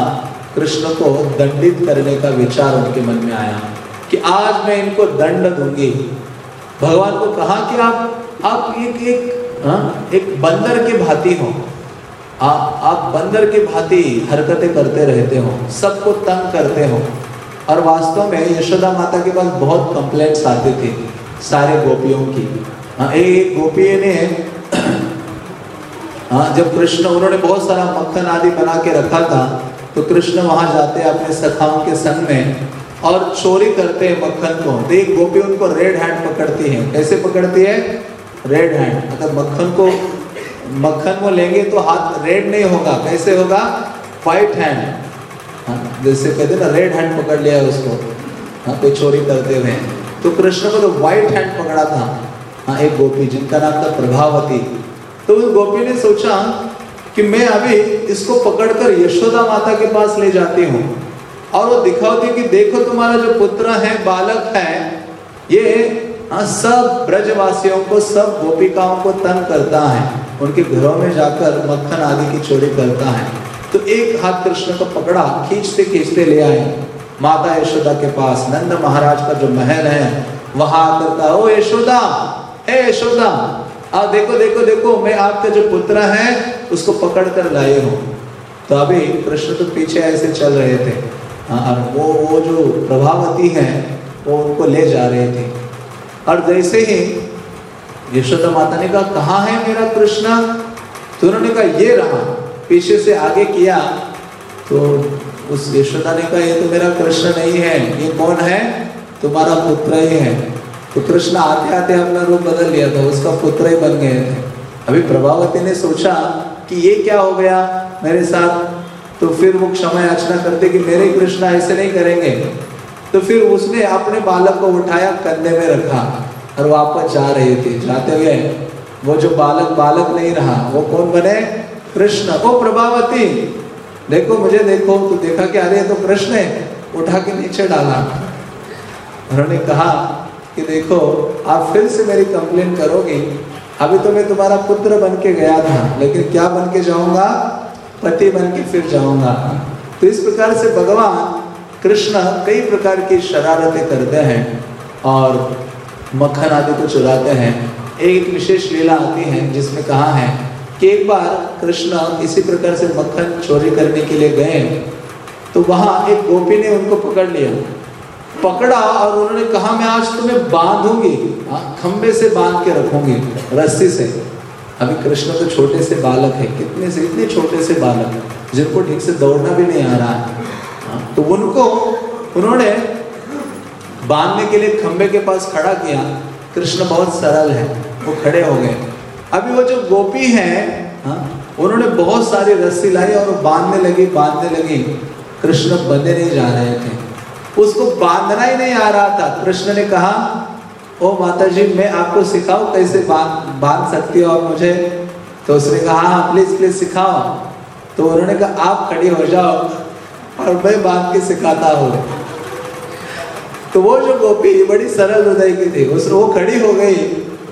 कृष्ण को दंडित करने का विचार उनके मन में आया कि आज मैं इनको दंड दूँगी। भगवान को कहा कि आप आप एक एक आ, हाँ, एक बंदर के भांति हो। आ, आप बंदर के भांति हरकतें करते रहते हो सबको तंग करते हो। और वास्तव में यशोदा माता के पास बहुत कंप्लेंट्स आते थे सारे गोपियों की। हाँ एक गोपी ने हाँ जब कृष्ण उन्होंने बहुत सारा मक्खन आदि बना के रखा था तो कृष्ण वहाँ जाते अपने सखाओं के संग में और चोरी करते हैं मक्खन को। तो एक गोपी उनको रेड हैंड पकड़ती है। कैसे पकड़ती है? रेड हैंड अगर मक्खन को मक्खन को लेंगे तो हाथ रेड नहीं होगा। कैसे होगा? व्हाइट हैंड हाँ, जैसे कहते ना रेड हैंड पकड़ लिया है उसको। हाँ कोई चोरी करते हुए। तो कृष्ण को तो व्हाइट हैंड पकड़ा था। हाँ एक गोपी जिनका नाम था प्रभावती। तो उस गोपी ने सोचा कि मैं अभी इसको पकड़कर यशोदा माता के पास ले जाती हूँ। और वो दिखाती कि देखो तुम्हारा जो पुत्र है, बालक है, ये हाँ सब ब्रजवासियों को, सब गोपिकाओं को तंग करता है। उनके घरों में जाकर मक्खन आदि की चोरी करता है। तो एक हाथ कृष्ण को पकड़ा, खींचते खींचते ले आए। माता यशोदा के पास, नंद महाराज का जो महल है, वहाँ आकर ओ यशोदा, हे यशोदा, आ देखो देखो देखो, मैं आपका जो पुत्र है, उसको पकड़ कर लाए हूँ। तो अभी कृष्ण तो पीछे ऐसे चल रहे थे। हाँ वो वो जो प्रभावती है, वो उनको ले जा रहे थे। और जैसे ही यशोदा माता ने कहा, कहाँ है मेरा कृष्ण? तो उन्होंने कहा, ये रहा, पीछे से आगे किया। तो उस यशोदा ने कहा, ये तो मेरा कृष्ण नहीं है, ये कौन है? तुम्हारा पुत्र ही है। तो कृष्ण आते आते अपना रूप बदल लिया था, उसका पुत्र ही बन गए थे। अभी प्रभावती ने सोचा कि ये क्या हो गया, मेरे साथ तो फिर वो क्षमा याचना करते कि मेरे कृष्ण ऐसे नहीं करेंगे। तो फिर उसने अपने बालक को उठाया, कंधे में रखा और वापस जा रहे थे। जाते हुए वो जो बालक बालक नहीं रहा, वो कौन बने? कृष्ण। ओ प्रभावती, देखो मुझे देखो। तो देखा कि अरे तो कृष्ण है। उठा के नीचे डाला। उन्होंने कहा कि देखो, आप फिर से मेरी कंप्लेन करोगे। अभी तो मैं तुम्हारा पुत्र बन के गया था, लेकिन क्या बन के जाऊँगा? पति बन के फिर जाऊँगा। तो इस प्रकार से भगवान कृष्ण कई प्रकार की शरारतें करते हैं और मक्खन आदि को चुराते हैं। एक विशेष लीला आती है जिसमें कहा है कि एक बार कृष्ण इसी प्रकार से मक्खन चोरी करने के लिए गए तो वहाँ एक गोपी ने उनको पकड़ लिया। पकड़ा और उन्होंने कहा, मैं आज तुम्हें बांधूँगी खंबे से बाँध के रखूँगी, रस्सी से। अभी कृष्ण तो छोटे से बालक है। कितने से इतने छोटे से बालक जिनको ठीक से दौड़ना भी नहीं आ रहा है। हाँ, तो उनको उन्होंने बांधने के लिए खंबे के पास खड़ा किया। कृष्ण बहुत सरल है वो खड़े हो गए। अभी वो जो गोपी है हाँ, उन्होंने बहुत सारी रस्सी लाई और बांधने लगी बांधने लगी। कृष्ण बंधे नहीं जा रहे थे। उसको बांधना ही नहीं आ रहा था। कृष्ण ने कहा ओ माता जी मैं आपको सिखाऊं कैसे बाँध बाँध सकती हो आप मुझे? तो उसने कहा हाँ प्लीज़ प्लीज़ सिखाओ। तो उन्होंने कहा, आप खड़ी हो जाओ। और मैं बाँध के सिखाता हूँ। तो वो जो गोपी बड़ी सरल हृदय की थी। उस वो खड़ी हो गई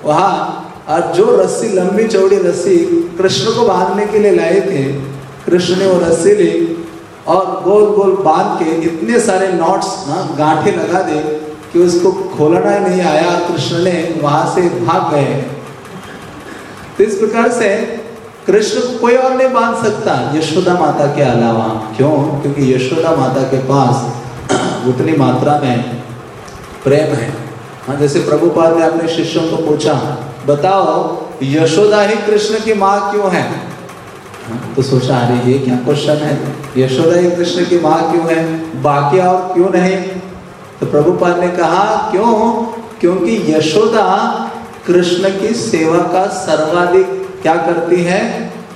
वहाँ और जो रस्सी, लंबी चौड़ी रस्सी कृष्ण को बांधने के लिए लाए थे, कृष्ण ने वो रस्सी ली और गोल गोल बाँध के इतने सारे नॉट्स ना गांठे लगा दे कि उसको खोलना ही नहीं आया कृष्ण ने वहाँ से भाग गए। तो इस प्रकार से कृष्ण को कोई और नहीं बाँध सकता यशोदा माता के अलावा। क्यों? क्योंकि यशोदा माता के पास उतनी मात्रा में प्रेम है। हाँ जैसे प्रभुपाद ने अपने शिष्यों को पूछा बताओ यशोदा ही कृष्ण की माँ क्यों है? हाँ, तो सोचा अरे ये क्या क्वेश्चन है? यशोदा ही कृष्ण की माँ क्यों है? बाकी और क्यों नहीं? तो प्रभुपाल ने कहा, क्यों? क्योंकि यशोदा कृष्ण की सेवा का सर्वाधिक क्या करती है?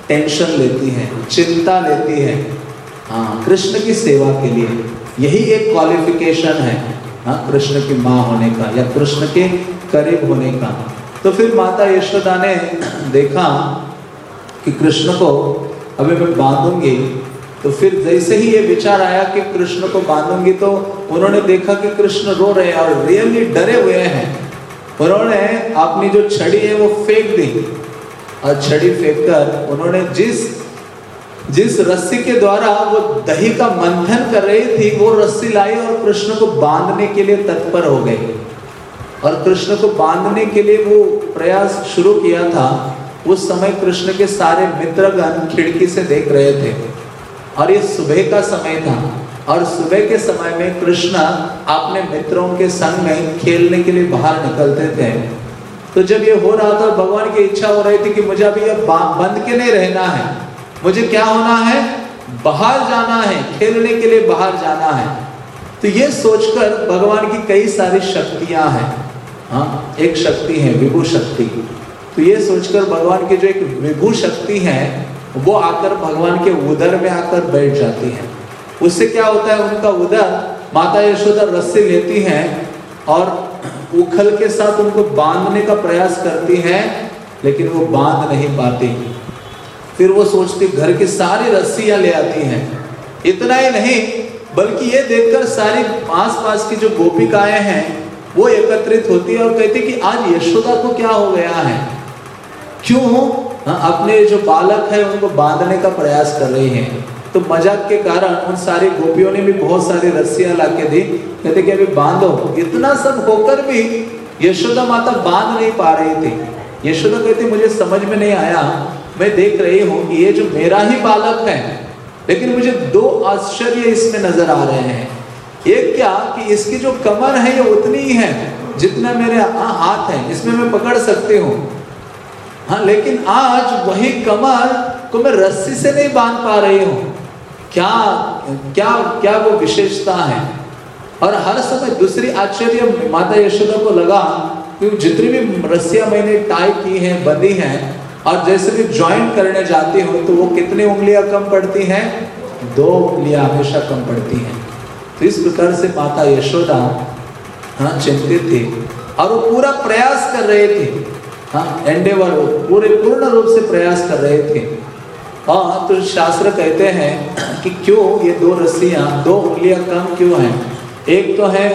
टेंशन लेती है, चिंता लेती है। हाँ कृष्ण की सेवा के लिए। यही एक क्वालिफिकेशन है हाँ कृष्ण की माँ होने का या कृष्ण के करीब होने का। तो फिर माता यशोदा ने देखा कि कृष्ण को, अभी मैं बांधूँगी तो फिर जैसे ही ये विचार आया कि कृष्ण को बांधूँगी तो उन्होंने देखा कि कृष्ण रो रहे हैं और रियली डरे हुए हैं। उन्होंने अपनी जो छड़ी है, वो फेंक दी। और छड़ी फेंक कर उन्होंने जिस जिस रस्सी के द्वारा वो दही का मंथन कर रही थी, वो रस्सी लाई और कृष्ण को बांधने के लिए तत्पर हो गई। और कृष्ण को बांधने के लिए वो प्रयास शुरू किया था। उस समय कृष्ण के सारे मित्रगण खिड़की से देख रहे थे। और ये सुबह का समय था। और सुबह के समय में कृष्णा अपने मित्रों के संग में खेलने के लिए बाहर निकलते थे। तो जब ये हो रहा था, भगवान की इच्छा हो रही थी कि मुझे अभी ये बंद के नहीं रहना है। मुझे क्या होना है? बाहर जाना है, खेलने के लिए बाहर जाना है। तो ये सोचकर भगवान की कई सारी शक्तियाँ हैं। हाँ एक शक्ति है, विभू शक्ति। तो ये सोचकर भगवान की जो एक विभू शक्ति है वो आकर भगवान के उदर में आकर बैठ जाती है। उससे क्या होता है, उनका उदर माता यशोदा रस्सी लेती हैं और उखल के साथ उनको बांधने का प्रयास करती हैं, लेकिन वो बाँध नहीं पाती। फिर वो सोचती, घर की सारी रस्सियाँ ले आती हैं। इतना ही नहीं, बल्कि ये देखकर सारी आस पास की जो गोपिकाएँ हैं, वो एकत्रित होती है और कहती कि आज यशोदा को क्या हो गया है? क्यों? हाँ, अपने जो बालक है उनको बांधने का प्रयास कर रही हैं। तो मज़ाक के कारण उन सारी गोपियों ने भी बहुत सारी रस्सियाँ ला के दी। कहते कि अभी बांधो। इतना सब होकर भी यशोदा माता बाँध नहीं पा रही थी। यशोदा कहती मुझे समझ में नहीं आया। मैं देख रही हूँ ये जो मेरा ही बालक है लेकिन मुझे दो आश्चर्य इसमें नज़र आ रहे हैं। एक क्या कि इसकी जो कमर है ये उतनी ही है जितना मेरे हाथ है। इसमें मैं पकड़ सकती हूँ। हाँ लेकिन आज वही कमर को मैं रस्सी से नहीं बाँध पा रही हूँ। क्या क्या क्या वो विशेषता है? और हर समय दूसरी आश्चर्य माता यशोदा को लगा कि जितनी भी रस्सियाँ मैंने टाई की हैं बंदी हैं, और जैसे भी ज्वाइन करने जाती हूँ तो वो कितनी उंगलियाँ कम पड़ती हैं? दो उंगलियाँ हमेशा कम पड़ती हैं। तो इस प्रकार से माता यशोदा हाँ चिंतित थी, और वो पूरा प्रयास कर रहे थे। हाँ एंडेवर पूरे पूर्ण रूप से प्रयास कर रहे थे। और तो शास्त्र कहते हैं कि क्यों ये दो रस्सियाँ, दो उंगलियाँ कम क्यों हैं? एक तो है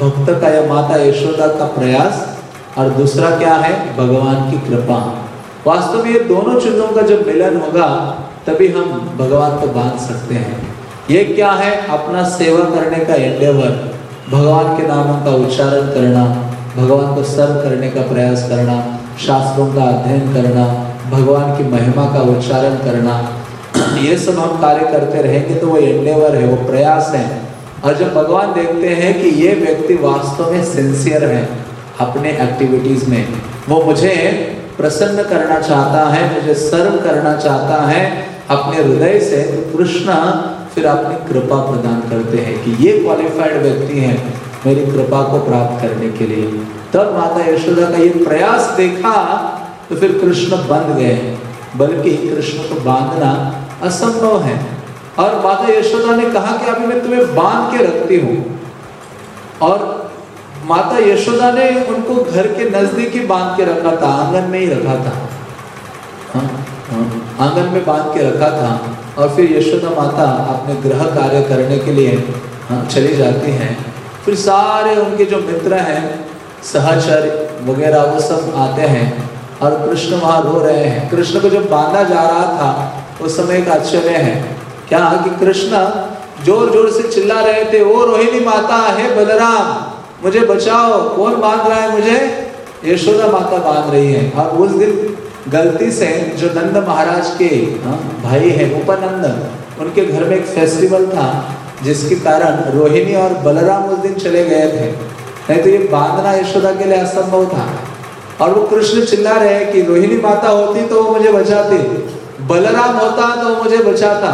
भक्त का या माता यशोदा का प्रयास, और दूसरा क्या है? भगवान की कृपा। वास्तव में ये दोनों चीज़ों का जब मिलन होगा, तभी हम भगवान को बाँध सकते हैं। ये क्या है? अपना सेवा करने का एंडेवर भगवान के नामों का उच्चारण करना, भगवान को सर्व करने का प्रयास करना। शास्त्रों का अध्ययन करना, भगवान की महिमा का उच्चारण करना, ये सब हम कार्य करते रहेंगे तो वो एंडेवर है, वो प्रयास है। और जब भगवान देखते हैं कि ये व्यक्ति वास्तव में सिंसियर है, अपने एक्टिविटीज़ में, वो मुझे प्रसन्न करना चाहता है, मुझे सर्व करना चाहता है, अपने हृदय से तो कृष्ण फिर अपनी कृपा प्रदान करते हैं कि ये क्वालिफाइड व्यक्ति है मेरी कृपा को प्राप्त करने के लिए। तब माता यशोदा का ये प्रयास देखा तो फिर कृष्ण बंध गए। बल्कि कृष्ण को बांधना असंभव है। और माता यशोदा ने कहा कि अभी मैं तुम्हें बाँध के रखती हूँ। और माता यशोदा ने उनको घर के नज़दीक ही बाँध के रखा था आँगन में ही रखा था। हाँ, हाँ, आँगन में बाँध के रखा था। और फिर यशोदा माता अपने ग्रह कार्य करने के लिए हाँ, चली जाती हैं। फिर सारे उनके जो मित्र हैं सहचर वगैरह वो सब आते हैं और कृष्ण वहाँ रो रहे हैं। कृष्ण को जब बांधा जा रहा था उस समय एक आश्चर्य है। क्या कि कृष्ण ज़ोर ज़ोर से चिल्ला रहे थे ओ रोहिणी माता है बलराम मुझे बचाओ। कौन बाँध रहा है मुझे? यशोदा माता बाँध रही है। और उस दिन गलती से जो नंद महाराज के हाँ, भाई है उपनंद उनके घर में एक फेस्टिवल था जिसके कारण रोहिणी और बलराम उस दिन चले गए थे। नहीं तो ये बांधना यशोदा के लिए असंभव था। और वो कृष्ण चिल्ला रहे हैं कि रोहिणी माता होती तो वो मुझे बचाती बलराम होता तो मुझे बचाता।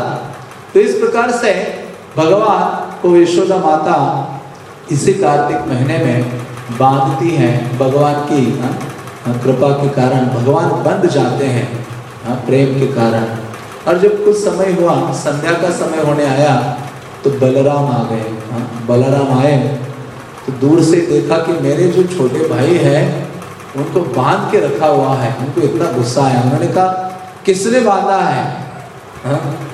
तो इस प्रकार से भगवान को यशोदा माता इसी कार्तिक महीने में बांधती हैं भगवान की हाँ, हाँ, कृपा के कारण। भगवान बंध जाते हैं हाँ, प्रेम के कारण। और जब कुछ समय हुआ संध्या का समय होने आया तो बलराम आ गए बलराम आए। तो दूर से देखा कि मेरे जो छोटे भाई हैं, उनको बाँध के रखा हुआ है। उनको इतना गुस्सा आया। उन्होंने कहा, किसने बांधा है? हा?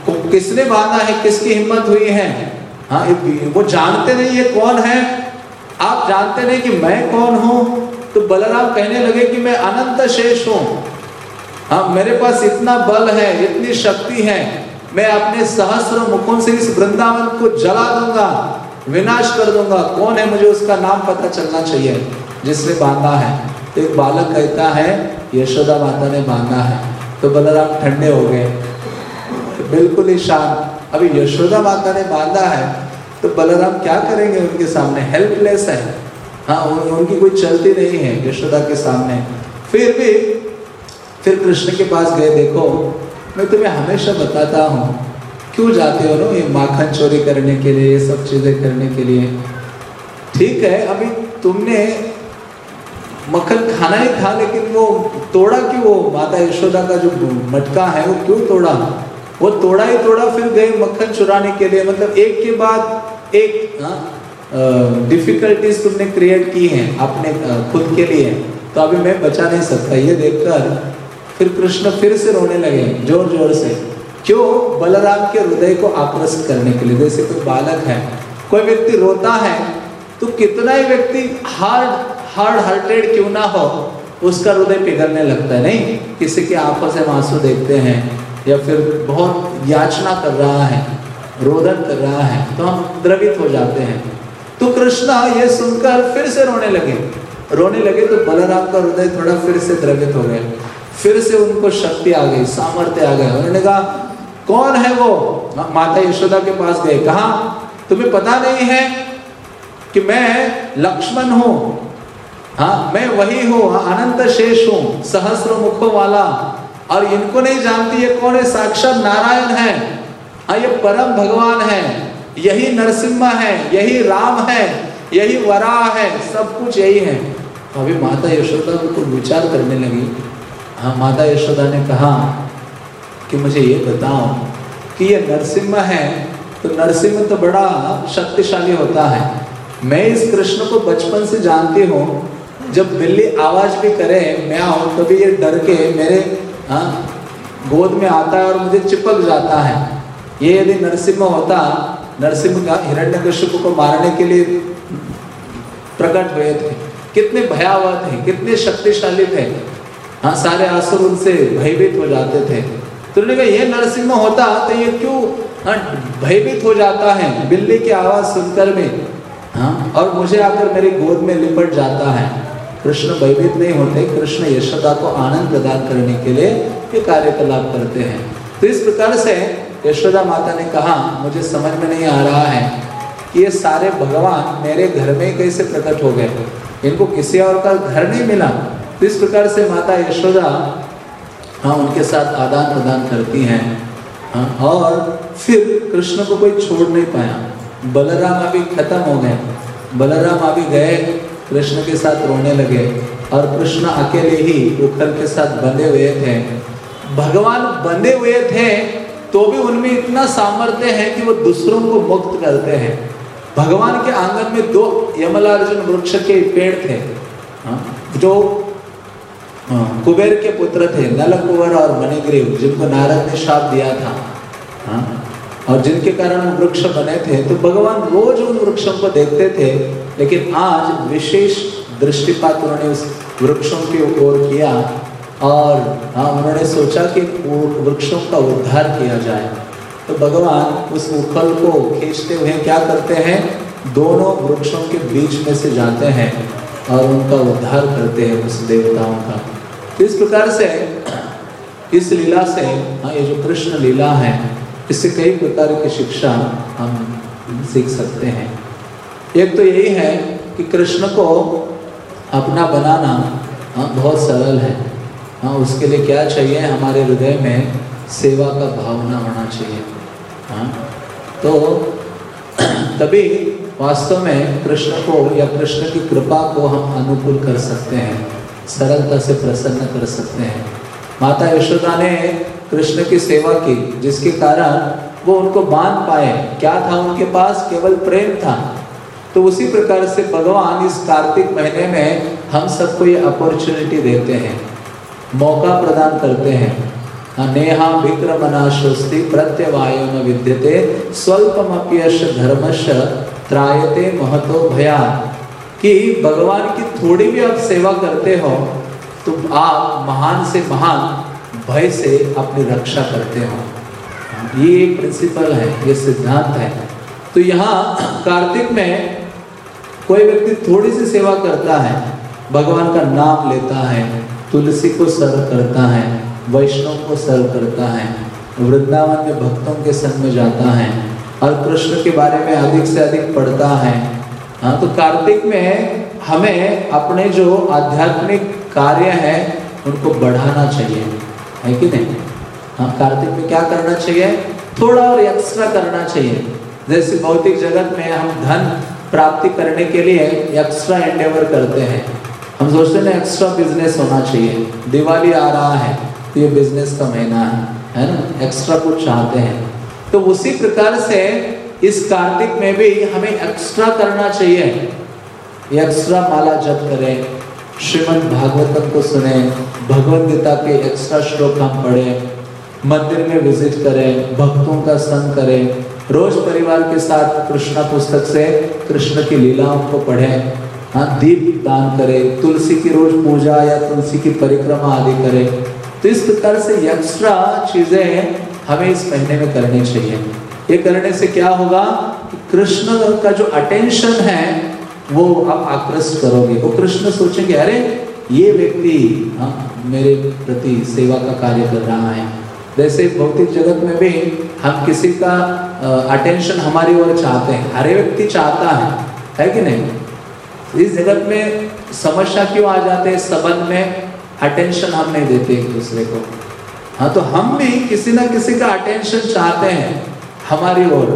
किसने बांधा है? किसकी हिम्मत हुई है? हाँ वो जानते नहीं ये कौन है। आप जानते नहीं कि मैं कौन हूँ? तो बलराम कहने लगे कि मैं अनंत शेष हूँ। हाँ मेरे पास इतना बल है, इतनी शक्ति है, मैं अपने सहस्र मुखों से इस वृंदावन को जला दूँगा। विनाश कर दूँगा। कौन है मुझे उसका नाम पता चलना चाहिए? जिसने बांधा है। तो एक बालक कहता है यशोदा माता ने बांधा है। तो बलराम ठंडे हो गए। तो बिल्कुल ही शांत। अभी यशोदा माता ने बांधा है। तो बलराम क्या करेंगे उनके सामने? हेल्पलेस है। हाँ उन, उनकी कोई चलती नहीं है यशोदा के सामने। फिर भी फिर कृष्ण के पास गए देखो मैं तुम्हें हमेशा बताता हूँ क्यों जाते हो ना? ये माखन चोरी करने के लिए ये सब चीज़ें करने के लिए। ठीक है अभी तुमने मक्खन खाना ही था लेकिन वो तोड़ा क्यों? वो माता यशोदा का जो मटका है वो क्यों तोड़ा? वो तोड़ा ही तोड़ा फिर गए मक्खन चुराने के लिए। मतलब एक के बाद एक डिफिकल्टीज हाँ, तुमने क्रिएट की हैं अपने खुद के लिए। तो अभी मैं बचा नहीं सकता ये देखकर फिर कृष्ण फिर से रोने लगे ज़ोर ज़ोर से। क्यों बलराम के हृदय को आकृष्ट करने के लिए? जैसे कोई बालक है, कोई व्यक्ति रोता है तो कितना ही व्यक्ति हार्ड हार्ड हार्टेड क्यों ना हो, उसका हृदय पिघलने लगता है, नहीं? किसी की आँखों से आँसू देखते हैं, या फिर बहुत याचना कर रहा है, रोदन कर रहा है तो हम द्रवित हो जाते हैं। तो कृष्णा ये सुनकर फिर से रोने लगे। रोने लगे तो बलराम का हृदय थोड़ा फिर से द्रवित हो गया। फिर से उनको शक्ति आ गई, सामर्थ्य आ गया। उन्होंने कहा कौन है वो? माता यशोदा के पास गए। कहा, तुम्हें पता नहीं है कि मैं लक्ष्मण हूँ? हाँ मैं वही हूँ अनंत शेष हूँ सहस्र मुखों वाला। और इनको नहीं जानती ये कौन है? साक्षात नारायण है। हाँ ये परम भगवान है। यही नरसिम्हा है, यही राम है, यही वराह है, सब कुछ यही है। अभी माता यशोदा को विचार करने लगी। हाँ माता यशोदा ने कहा कि मुझे ये बताओ कि ये नरसिम्हा है तो नरसिंह तो बड़ा शक्तिशाली होता है। मैं इस कृष्ण को बचपन से जानती हूँ। जब बिल्ली आवाज़ भी करे, मैं आऊँ, तभी ये डर के मेरे हाँ गोद में आता है और मुझे चिपक जाता है। ये यदि नरसिम्हा होता नरसिंह का हिरण्यकशिपु को मारने के लिए प्रकट हुए थे। कितने भयावह थे, कितने शक्तिशाली थे। हाँ सारे आसुर उनसे भयभीत हो जाते थे। तो उन्होंने कहा ये नरसिंह होता तो ये क्यों हाँ, भयभीत हो जाता है बिल्ली की आवाज़ सुनकर में हाँ और मुझे आकर मेरी गोद में लिपट जाता है। कृष्ण भयभीत नहीं होते कृष्ण यशोदा को आनंद प्रदान करने के लिए ये कार्यकलाप करते हैं। तो इस प्रकार से यशोदा माता ने कहा मुझे समझ में नहीं आ रहा है कि ये सारे भगवान मेरे घर में कैसे प्रकट हो गए। इनको किसी और का घर नहीं मिला। तो इस प्रकार से माता यशोदा हाँ उनके साथ आदान प्रदान करती हैं। हाँ और फिर कृष्ण को कोई छोड़ नहीं पाया। बलराम अभी खत्म हो गए। बलराम अभी गए कृष्ण के साथ रोने लगे और कृष्ण अकेले ही उखल के साथ बंधे हुए थे। भगवान बंधे हुए थे तो भी उनमें इतना सामर्थ्य है कि वो दूसरों को मुक्त करते हैं। भगवान के आँगन में दो यमलार्जुन वृक्ष के पेड़ थे। हाँ, जो हाँ, कुबेर के पुत्र थे नल कुंवर और मणिग्रीव जिनको नारद ने शाप दिया था। हाँ, और जिनके कारण वृक्ष बने थे तो भगवान रोज उन वृक्षों को देखते थे लेकिन आज विशेष दृष्टिपात उन्होंने उस वृक्षों की ओर किया और हाँ उन्होंने सोचा कि वृक्षों का उद्धार किया जाए। तो भगवान उस उखल को खींचते हुए क्या करते हैं? दोनों वृक्षों के बीच में से जाते हैं। और उनका उद्धार करते हैं उस देवताओं का। तो इस प्रकार से, इस लीला से हाँ ये जो कृष्ण लीला है, इससे कई प्रकार की शिक्षा हम सीख सकते हैं। एक तो यही है कि कृष्ण को अपना बनाना हाँ बहुत सरल है। हाँ उसके लिए क्या चाहिए? हमारे हृदय में सेवा का भावना होना चाहिए। हाँ तो तभी वास्तव में कृष्ण को या कृष्ण की कृपा को हम अनुकूल कर सकते हैं, सरलता से प्रसन्न कर सकते हैं। माता यशोदा ने कृष्ण की सेवा की, जिसके कारण वो उनको बाँध पाए। क्या था उनके पास? केवल प्रेम था। तो उसी प्रकार से भगवान इस कार्तिक महीने में हम सबको ये अपॉर्चुनिटी देते हैं, मौका प्रदान करते हैं। नेहा विक्रमनाशस्ति प्रत्यवायो न विद्यते, स्वल्पमप्यश धर्मश त्रायते महतो भया। कि भगवान की थोड़ी भी आप सेवा करते हो तो आप महान से महान भय से अपनी रक्षा करते हो। ये एक प्रिंसिपल है, ये सिद्धांत है। तो यहाँ कार्तिक में कोई व्यक्ति थोड़ी सी सेवा करता है, भगवान का नाम लेता है, तुलसी को सर्व करता है, वैष्णव को सर्व करता है, वृंदावन में भक्तों के संग में जाता है और कृष्ण के बारे में अधिक से अधिक पढ़ता है। हाँ तो कार्तिक में हमें अपने जो आध्यात्मिक कार्य हैं, उनको बढ़ाना चाहिए। है कि नहीं? हाँ कार्तिक में क्या करना चाहिए? थोड़ा और एक्स्ट्रा करना चाहिए। जैसे भौतिक जगत में हम धन प्राप्ति करने के लिए एक्स्ट्रा एंडेवर करते हैं। हम सोचते हैं एक्स्ट्रा बिज़नेस होना चाहिए। दिवाली आ रहा है तो ये बिज़नेस का महीना है। है ना? एक्स्ट्रा कुछ चाहते हैं। तो उसी प्रकार से इस कार्तिक में भी हमें एक्स्ट्रा करना चाहिए। एक्स्ट्रा माला जप करें, श्रीमद भागवतम को सुने, भगवत गीता के एक्स्ट्रा श्लोक हम पढ़ें, मंदिर में विज़िट करें, भक्तों का संग करें। रोज परिवार के साथ कृष्णा पुस्तक से कृष्ण की लीलाओं को पढ़ें। हाँ दीप दान करें, तुलसी की रोज पूजा या तुलसी की परिक्रमा आदि करें। तो इस प्रकार से एक्स्ट्रा चीज़ें हमें इस महीने में करनी चाहिए। ये करने से क्या होगा कृष्ण का जो अटेंशन है, वो आप आकृष्ट करोगे। वो कृष्ण सोचेंगे, अरे, ये व्यक्ति हाँ मेरे प्रति सेवा का कार्य कर रहा है। जैसे भौतिक जगत में भी हम किसी का अटेंशन हमारी ओर चाहते हैं। हर व्यक्ति चाहता है है कि नहीं? इस जगत में समस्या क्यों आ जाते हैं? संबंध में अटेंशन हम नहीं देते एक दूसरे को। हाँ तो हम भी किसी ना किसी का अटेंशन चाहते हैं, हमारी ओर।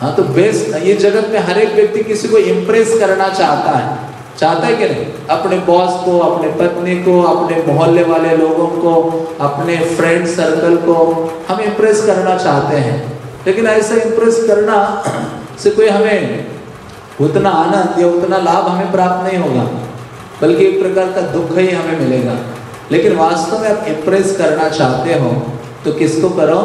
हाँ तो बेस्ट ये जगत में हर एक व्यक्ति किसी को इम्प्रेस करना चाहता है। चाहता है कि नहीं? अपने बॉस को, अपने पत्नी को, अपने मोहल्ले वाले लोगों को, अपने फ्रेंड सर्कल को हम इम्प्रेस करना चाहते हैं। लेकिन ऐसा इम्प्रेस करना से कोई हमें उतना आनंद या उतना लाभ हमें प्राप्त नहीं होगा, बल्कि एक प्रकार का दुख ही हमें मिलेगा। लेकिन वास्तव में आप इम्प्रेस करना चाहते हो तो किसको करो?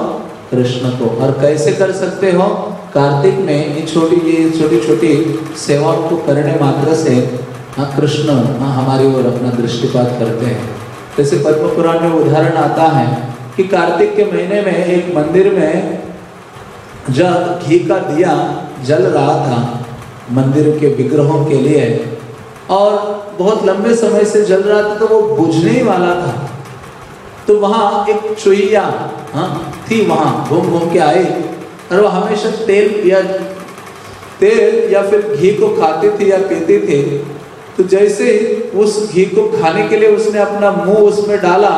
कृष्ण को। और कैसे कर सकते हो? कार्तिक में ये छोटी ये छोटी छोटी सेवाओं को करने मात्र से हाँ कृष्ण हाँ हमारी ओर अपना दृष्टिपात करते हैं। जैसे पद्म पुराण में उदाहरण आता है कि कार्तिक के महीने में एक मंदिर में जब घी का दिया जल रहा था, मंदिर के विग्रहों के लिए और बहुत लंबे समय से जल रहा था तो वो बुझने ही वाला था। तो वहाँ एक चुईया हाँ थी वहाँ, घूम घूम के आई। और वो हमेशा तेल या तेल या फिर घी को खाते थे या पीते थे। तो जैसे उस घी को खाने के लिए उसने अपना मुँह उसमें डाला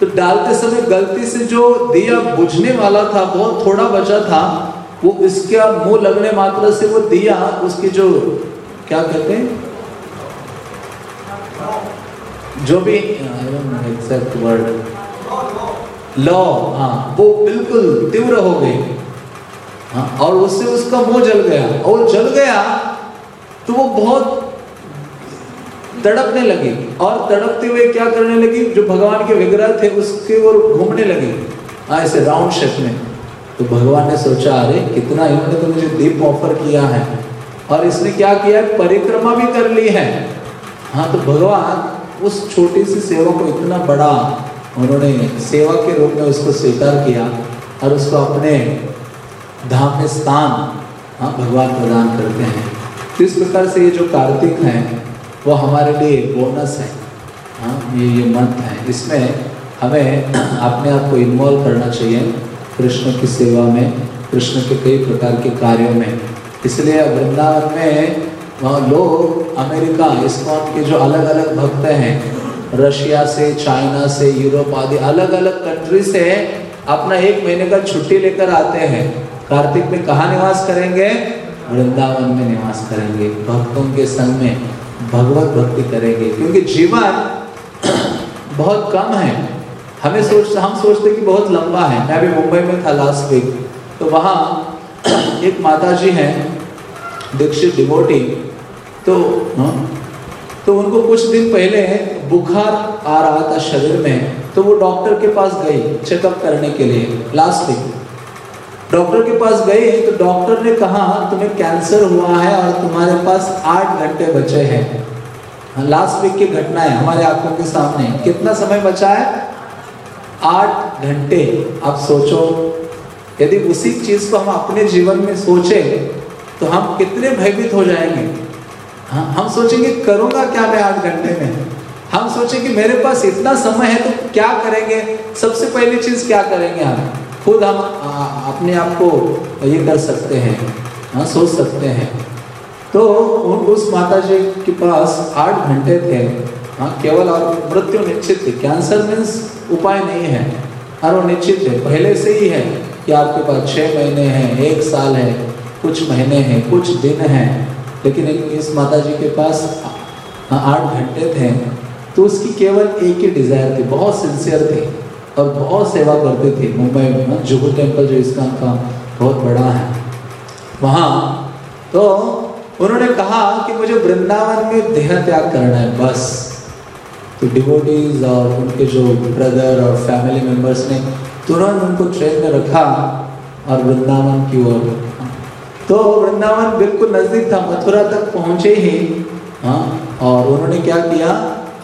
तो डालते समय गलती से जो दिया बुझने वाला था, बहुत थोड़ा बचा था, वो इसका मुँह लगने मात्र से वो दिया, उसकी जो, क्या कहते हैं? जो भी वर्ड लॉ हाँ वो बिल्कुल तीव्र हो गई। हाँ और उससे उसका मुँह जल गया। और जल गया तो वो बहुत तड़पने लगी। और तड़पते हुए क्या करने लगी? जो भगवान के विग्रह थे, उसके ओर घूमने लगी हाँ ऐसे राउंड शेप में। तो भगवान ने सोचा, अरे, कितना इन्होंने तो मुझे दीप ऑफ़र किया है। और इसने क्या किया? परिक्रमा भी कर ली है। हाँ तो भगवान उस छोटी सी सेवा को इतना बड़ा उन्होंने सेवा के रूप में उसको स्वीकार किया और उसको अपने धाम में स्थान हाँ भगवान प्रदान करते हैं। तो इस प्रकार से ये जो कार्तिक हैं, वो हमारे लिए बोनस है। हाँ ये ये मंथ है। इसमें हमें अपने आप को इन्वॉल्व करना चाहिए कृष्ण की सेवा में, कृष्ण के कई प्रकार के कार्यों में। इसलिए वृंदावन में लोग अमेरिका इस्कॉन के जो अलग अलग भक्त हैं, रशिया से, चाइना से, यूरोप आदि अलग अलग कंट्री से अपना एक महीने का छुट्टी लेकर आते हैं। कार्तिक में कहा निवास करेंगे? वृंदावन में निवास करेंगे। भक्तों के संग में भगवत भक्ति करेंगे। क्योंकि जीवन बहुत कम है। हमें सोच, हम सोचते कि बहुत लंबा है। मैं अभी मुंबई में था लास्ट वीक तो वहाँ एक माता जी हैं, दीक्षित डिवोटी तो हाँ? तो उनको कुछ दिन पहले बुखार आ रहा था शरीर में तो वो डॉक्टर के पास गई चेकअप करने के लिए लास्ट वीक डॉक्टर के पास गए तो डॉक्टर ने कहा तुम्हें कैंसर हुआ है और तुम्हारे पास आठ घंटे बचे हैं। लास्ट वीक की घटना है, हमारे आँखों के सामने। कितना समय बचा है? आठ घंटे। आप सोचो, यदि उसी चीज़ को हम अपने जीवन में सोचे तो हम कितने भयभीत हो जाएँगे। हाँ हम सोचेंगे करूँगा क्या मैं आठ घंटे में? हम सोचेंगे मेरे पास इतना समय है तो क्या करेंगे? सबसे पहली चीज़ क्या करेंगे हम खुद हम अपने आप को ये कर सकते हैं हाँ सोच सकते हैं। तो उन, उस माता जी के पास आठ घंटे थे हाँ केवल और मृत्यु निश्चित थी कैंसर मीन्स उपाय नहीं है, और वो निश्चित है। पहले से ही है कि आपके पास छः महीने हैं, एक साल है, कुछ महीने हैं, कुछ दिन हैं। लेकिन इस माता जी के पास आठ घंटे थे तो उसकी केवल एक ही डिज़ायर थी। बहुत सिंसियर थी और बहुत सेवा करते थे मुंबई में। जुगु टेंपल जो इसका का बहुत बड़ा है। वहाँ तो उन्होंने कहा कि मुझे वृंदावन में देह त्याग करना है, बस। तो डिवोटीज और उनके जो ब्रदर और फैमिली मेंबर्स ने तुरंत उनको ट्रेन में रखा और वृंदावन की ओर तो वृंदावन बिल्कुल नज़दीक था, मथुरा तक पहुँचे ही हाँ और उन्होंने क्या किया?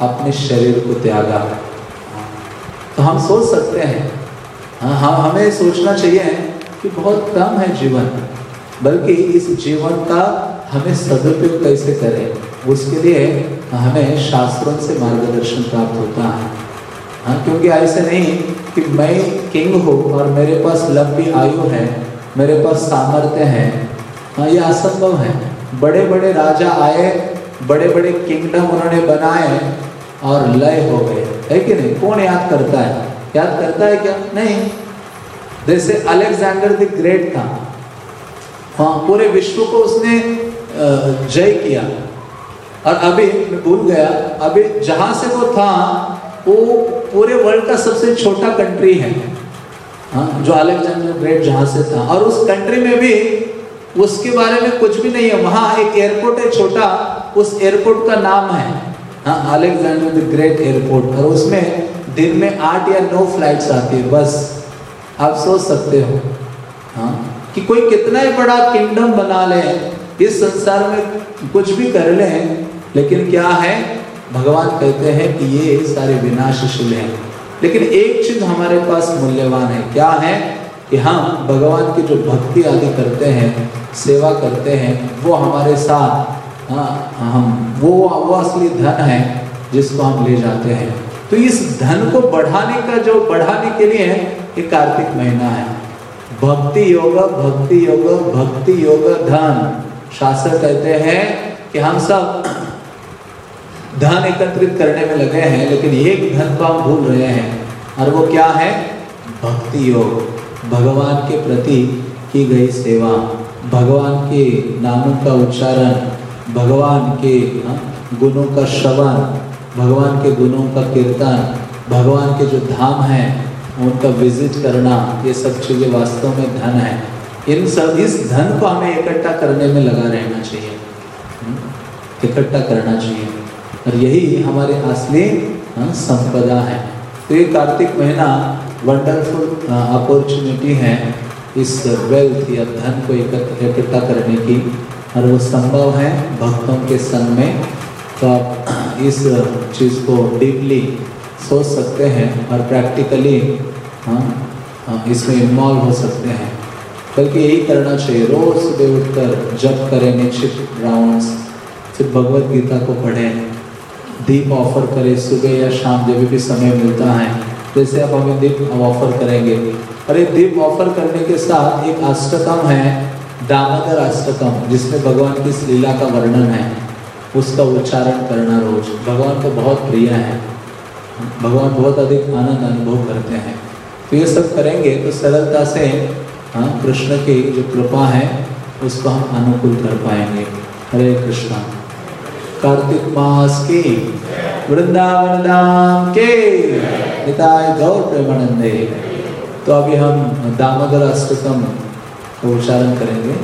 अपने शरीर को त्यागा। तो हम सोच सकते हैं हाँ हाँ हमें सोचना चाहिए कि बहुत कम है जीवन, बल्कि इस जीवन का हमें सदुपयोग कैसे करें? उसके लिए हमें शास्त्रों से मार्गदर्शन प्राप्त होता है। हाँ क्योंकि ऐसे नहीं कि मैं किंग हूँ और मेरे पास लंबी आयु है, मेरे पास सामर्थ्य है हाँ ये असंभव है। बड़े बड़े राजा आए बड़े बड़े किंगडम उन्होंने बनाए और लय हो गए। है कि नहीं? कौन याद करता है? याद करता है क्या? नहीं। जैसे अलेक्जेंडर द ग्रेट था। हाँ पूरे विश्व को उसने जय किया। और अभी, मैं भूल गया, अभी जहाँ से वो था, वो पूरे वर्ल्ड का सबसे छोटा कंट्री है। हाँ जो अलेक्जेंडर ग्रेट जहाँ से था। और उस कंट्री में भी उसके बारे में कुछ भी नहीं है। वहाँ एक एयरपोर्ट है, छोटा। उस एयरपोर्ट का नाम है हाँ अलेक्जेंडर द ग्रेट एयरपोर्ट और उसमें दिन में आठ या नौ फ्लाइट्स आती है, बस। आप सोच सकते हो हाँ कि कोई कितना ही बड़ा किंगडम बना ले, इस संसार में कुछ भी कर ले, लेकिन क्या है? भगवान कहते हैं कि ये सारे विनाशशील हैं। लेकिन एक चीज़ हमारे पास मूल्यवान है। क्या है? कि हम भगवान की जो भक्ति आदि करते हैं, सेवा करते हैं, वो हमारे साथ हाँ हम, वो वो असली धन है जिसको हम ले जाते हैं। तो इस धन को बढ़ाने का जो, बढ़ाने के लिए है ये कार्तिक महीना है। भक्ति योग भक्ति योग भक्ति योग धन। शास्त्र कहते हैं कि हम सब धन एकत्रित करने में लगे हैं, लेकिन एक धन को हम भूल रहे हैं। और वो क्या है? भक्ति योग। भगवान के प्रति की गई सेवा भगवान के नामों का उच्चारण भगवान के हाँ, गुणों का श्रवण भगवान के गुणों का कीर्तन भगवान के जो धाम हैं उनका विज़िट करना ये सब चीज़ें वास्तव में धन है। इन सब इस धन को हमें इकट्ठा करने में लगा रहना चाहिए। हम्म, इकट्ठा करना चाहिए। और यही हमारे असली हाँ, संपदा है। तो ये कार्तिक महीना वंडरफुल अपॉर्चुनिटी है इस वेल्थ या धन को इकट्ठा करने की। और वो संभव है भक्तों के संग में। तो आप इस चीज़ को डीपली सोच सकते हैं और प्रैक्टिकली हाँ, हाँ इसमें इन्वॉल्व हो सकते हैं। बल्कि यही करना चाहिए। रोज सुबह उठकर जब करें निश्चित राउंड्स फिर भगवत गीता को पढ़ें। दीप ऑफ़र करें। सुबह या शाम जब भी समय मिलता है जैसे आप हमें दीप ऑफ़र करेंगे। और एक दीप ऑफ़र करने के साथ एक अष्टकम है, दामोदर अष्टकम, जिसमें भगवान की इस लीला का वर्णन है। उसका उच्चारण करना रोज। भगवान को बहुत प्रिय है। भगवान बहुत अधिक आनंद अनुभव करते हैं। तो ये सब करेंगे तो सरलता से हाँ कृष्ण की जो कृपा है, उसको हम अनुकूल कर पाएँगे। हरे कृष्णा। कार्तिक मास की। वृंदावन धाम के निताय गौर प्रेमानंदे। तो अभी हम दामोदर अष्टकम को उच्चारण करेंगे।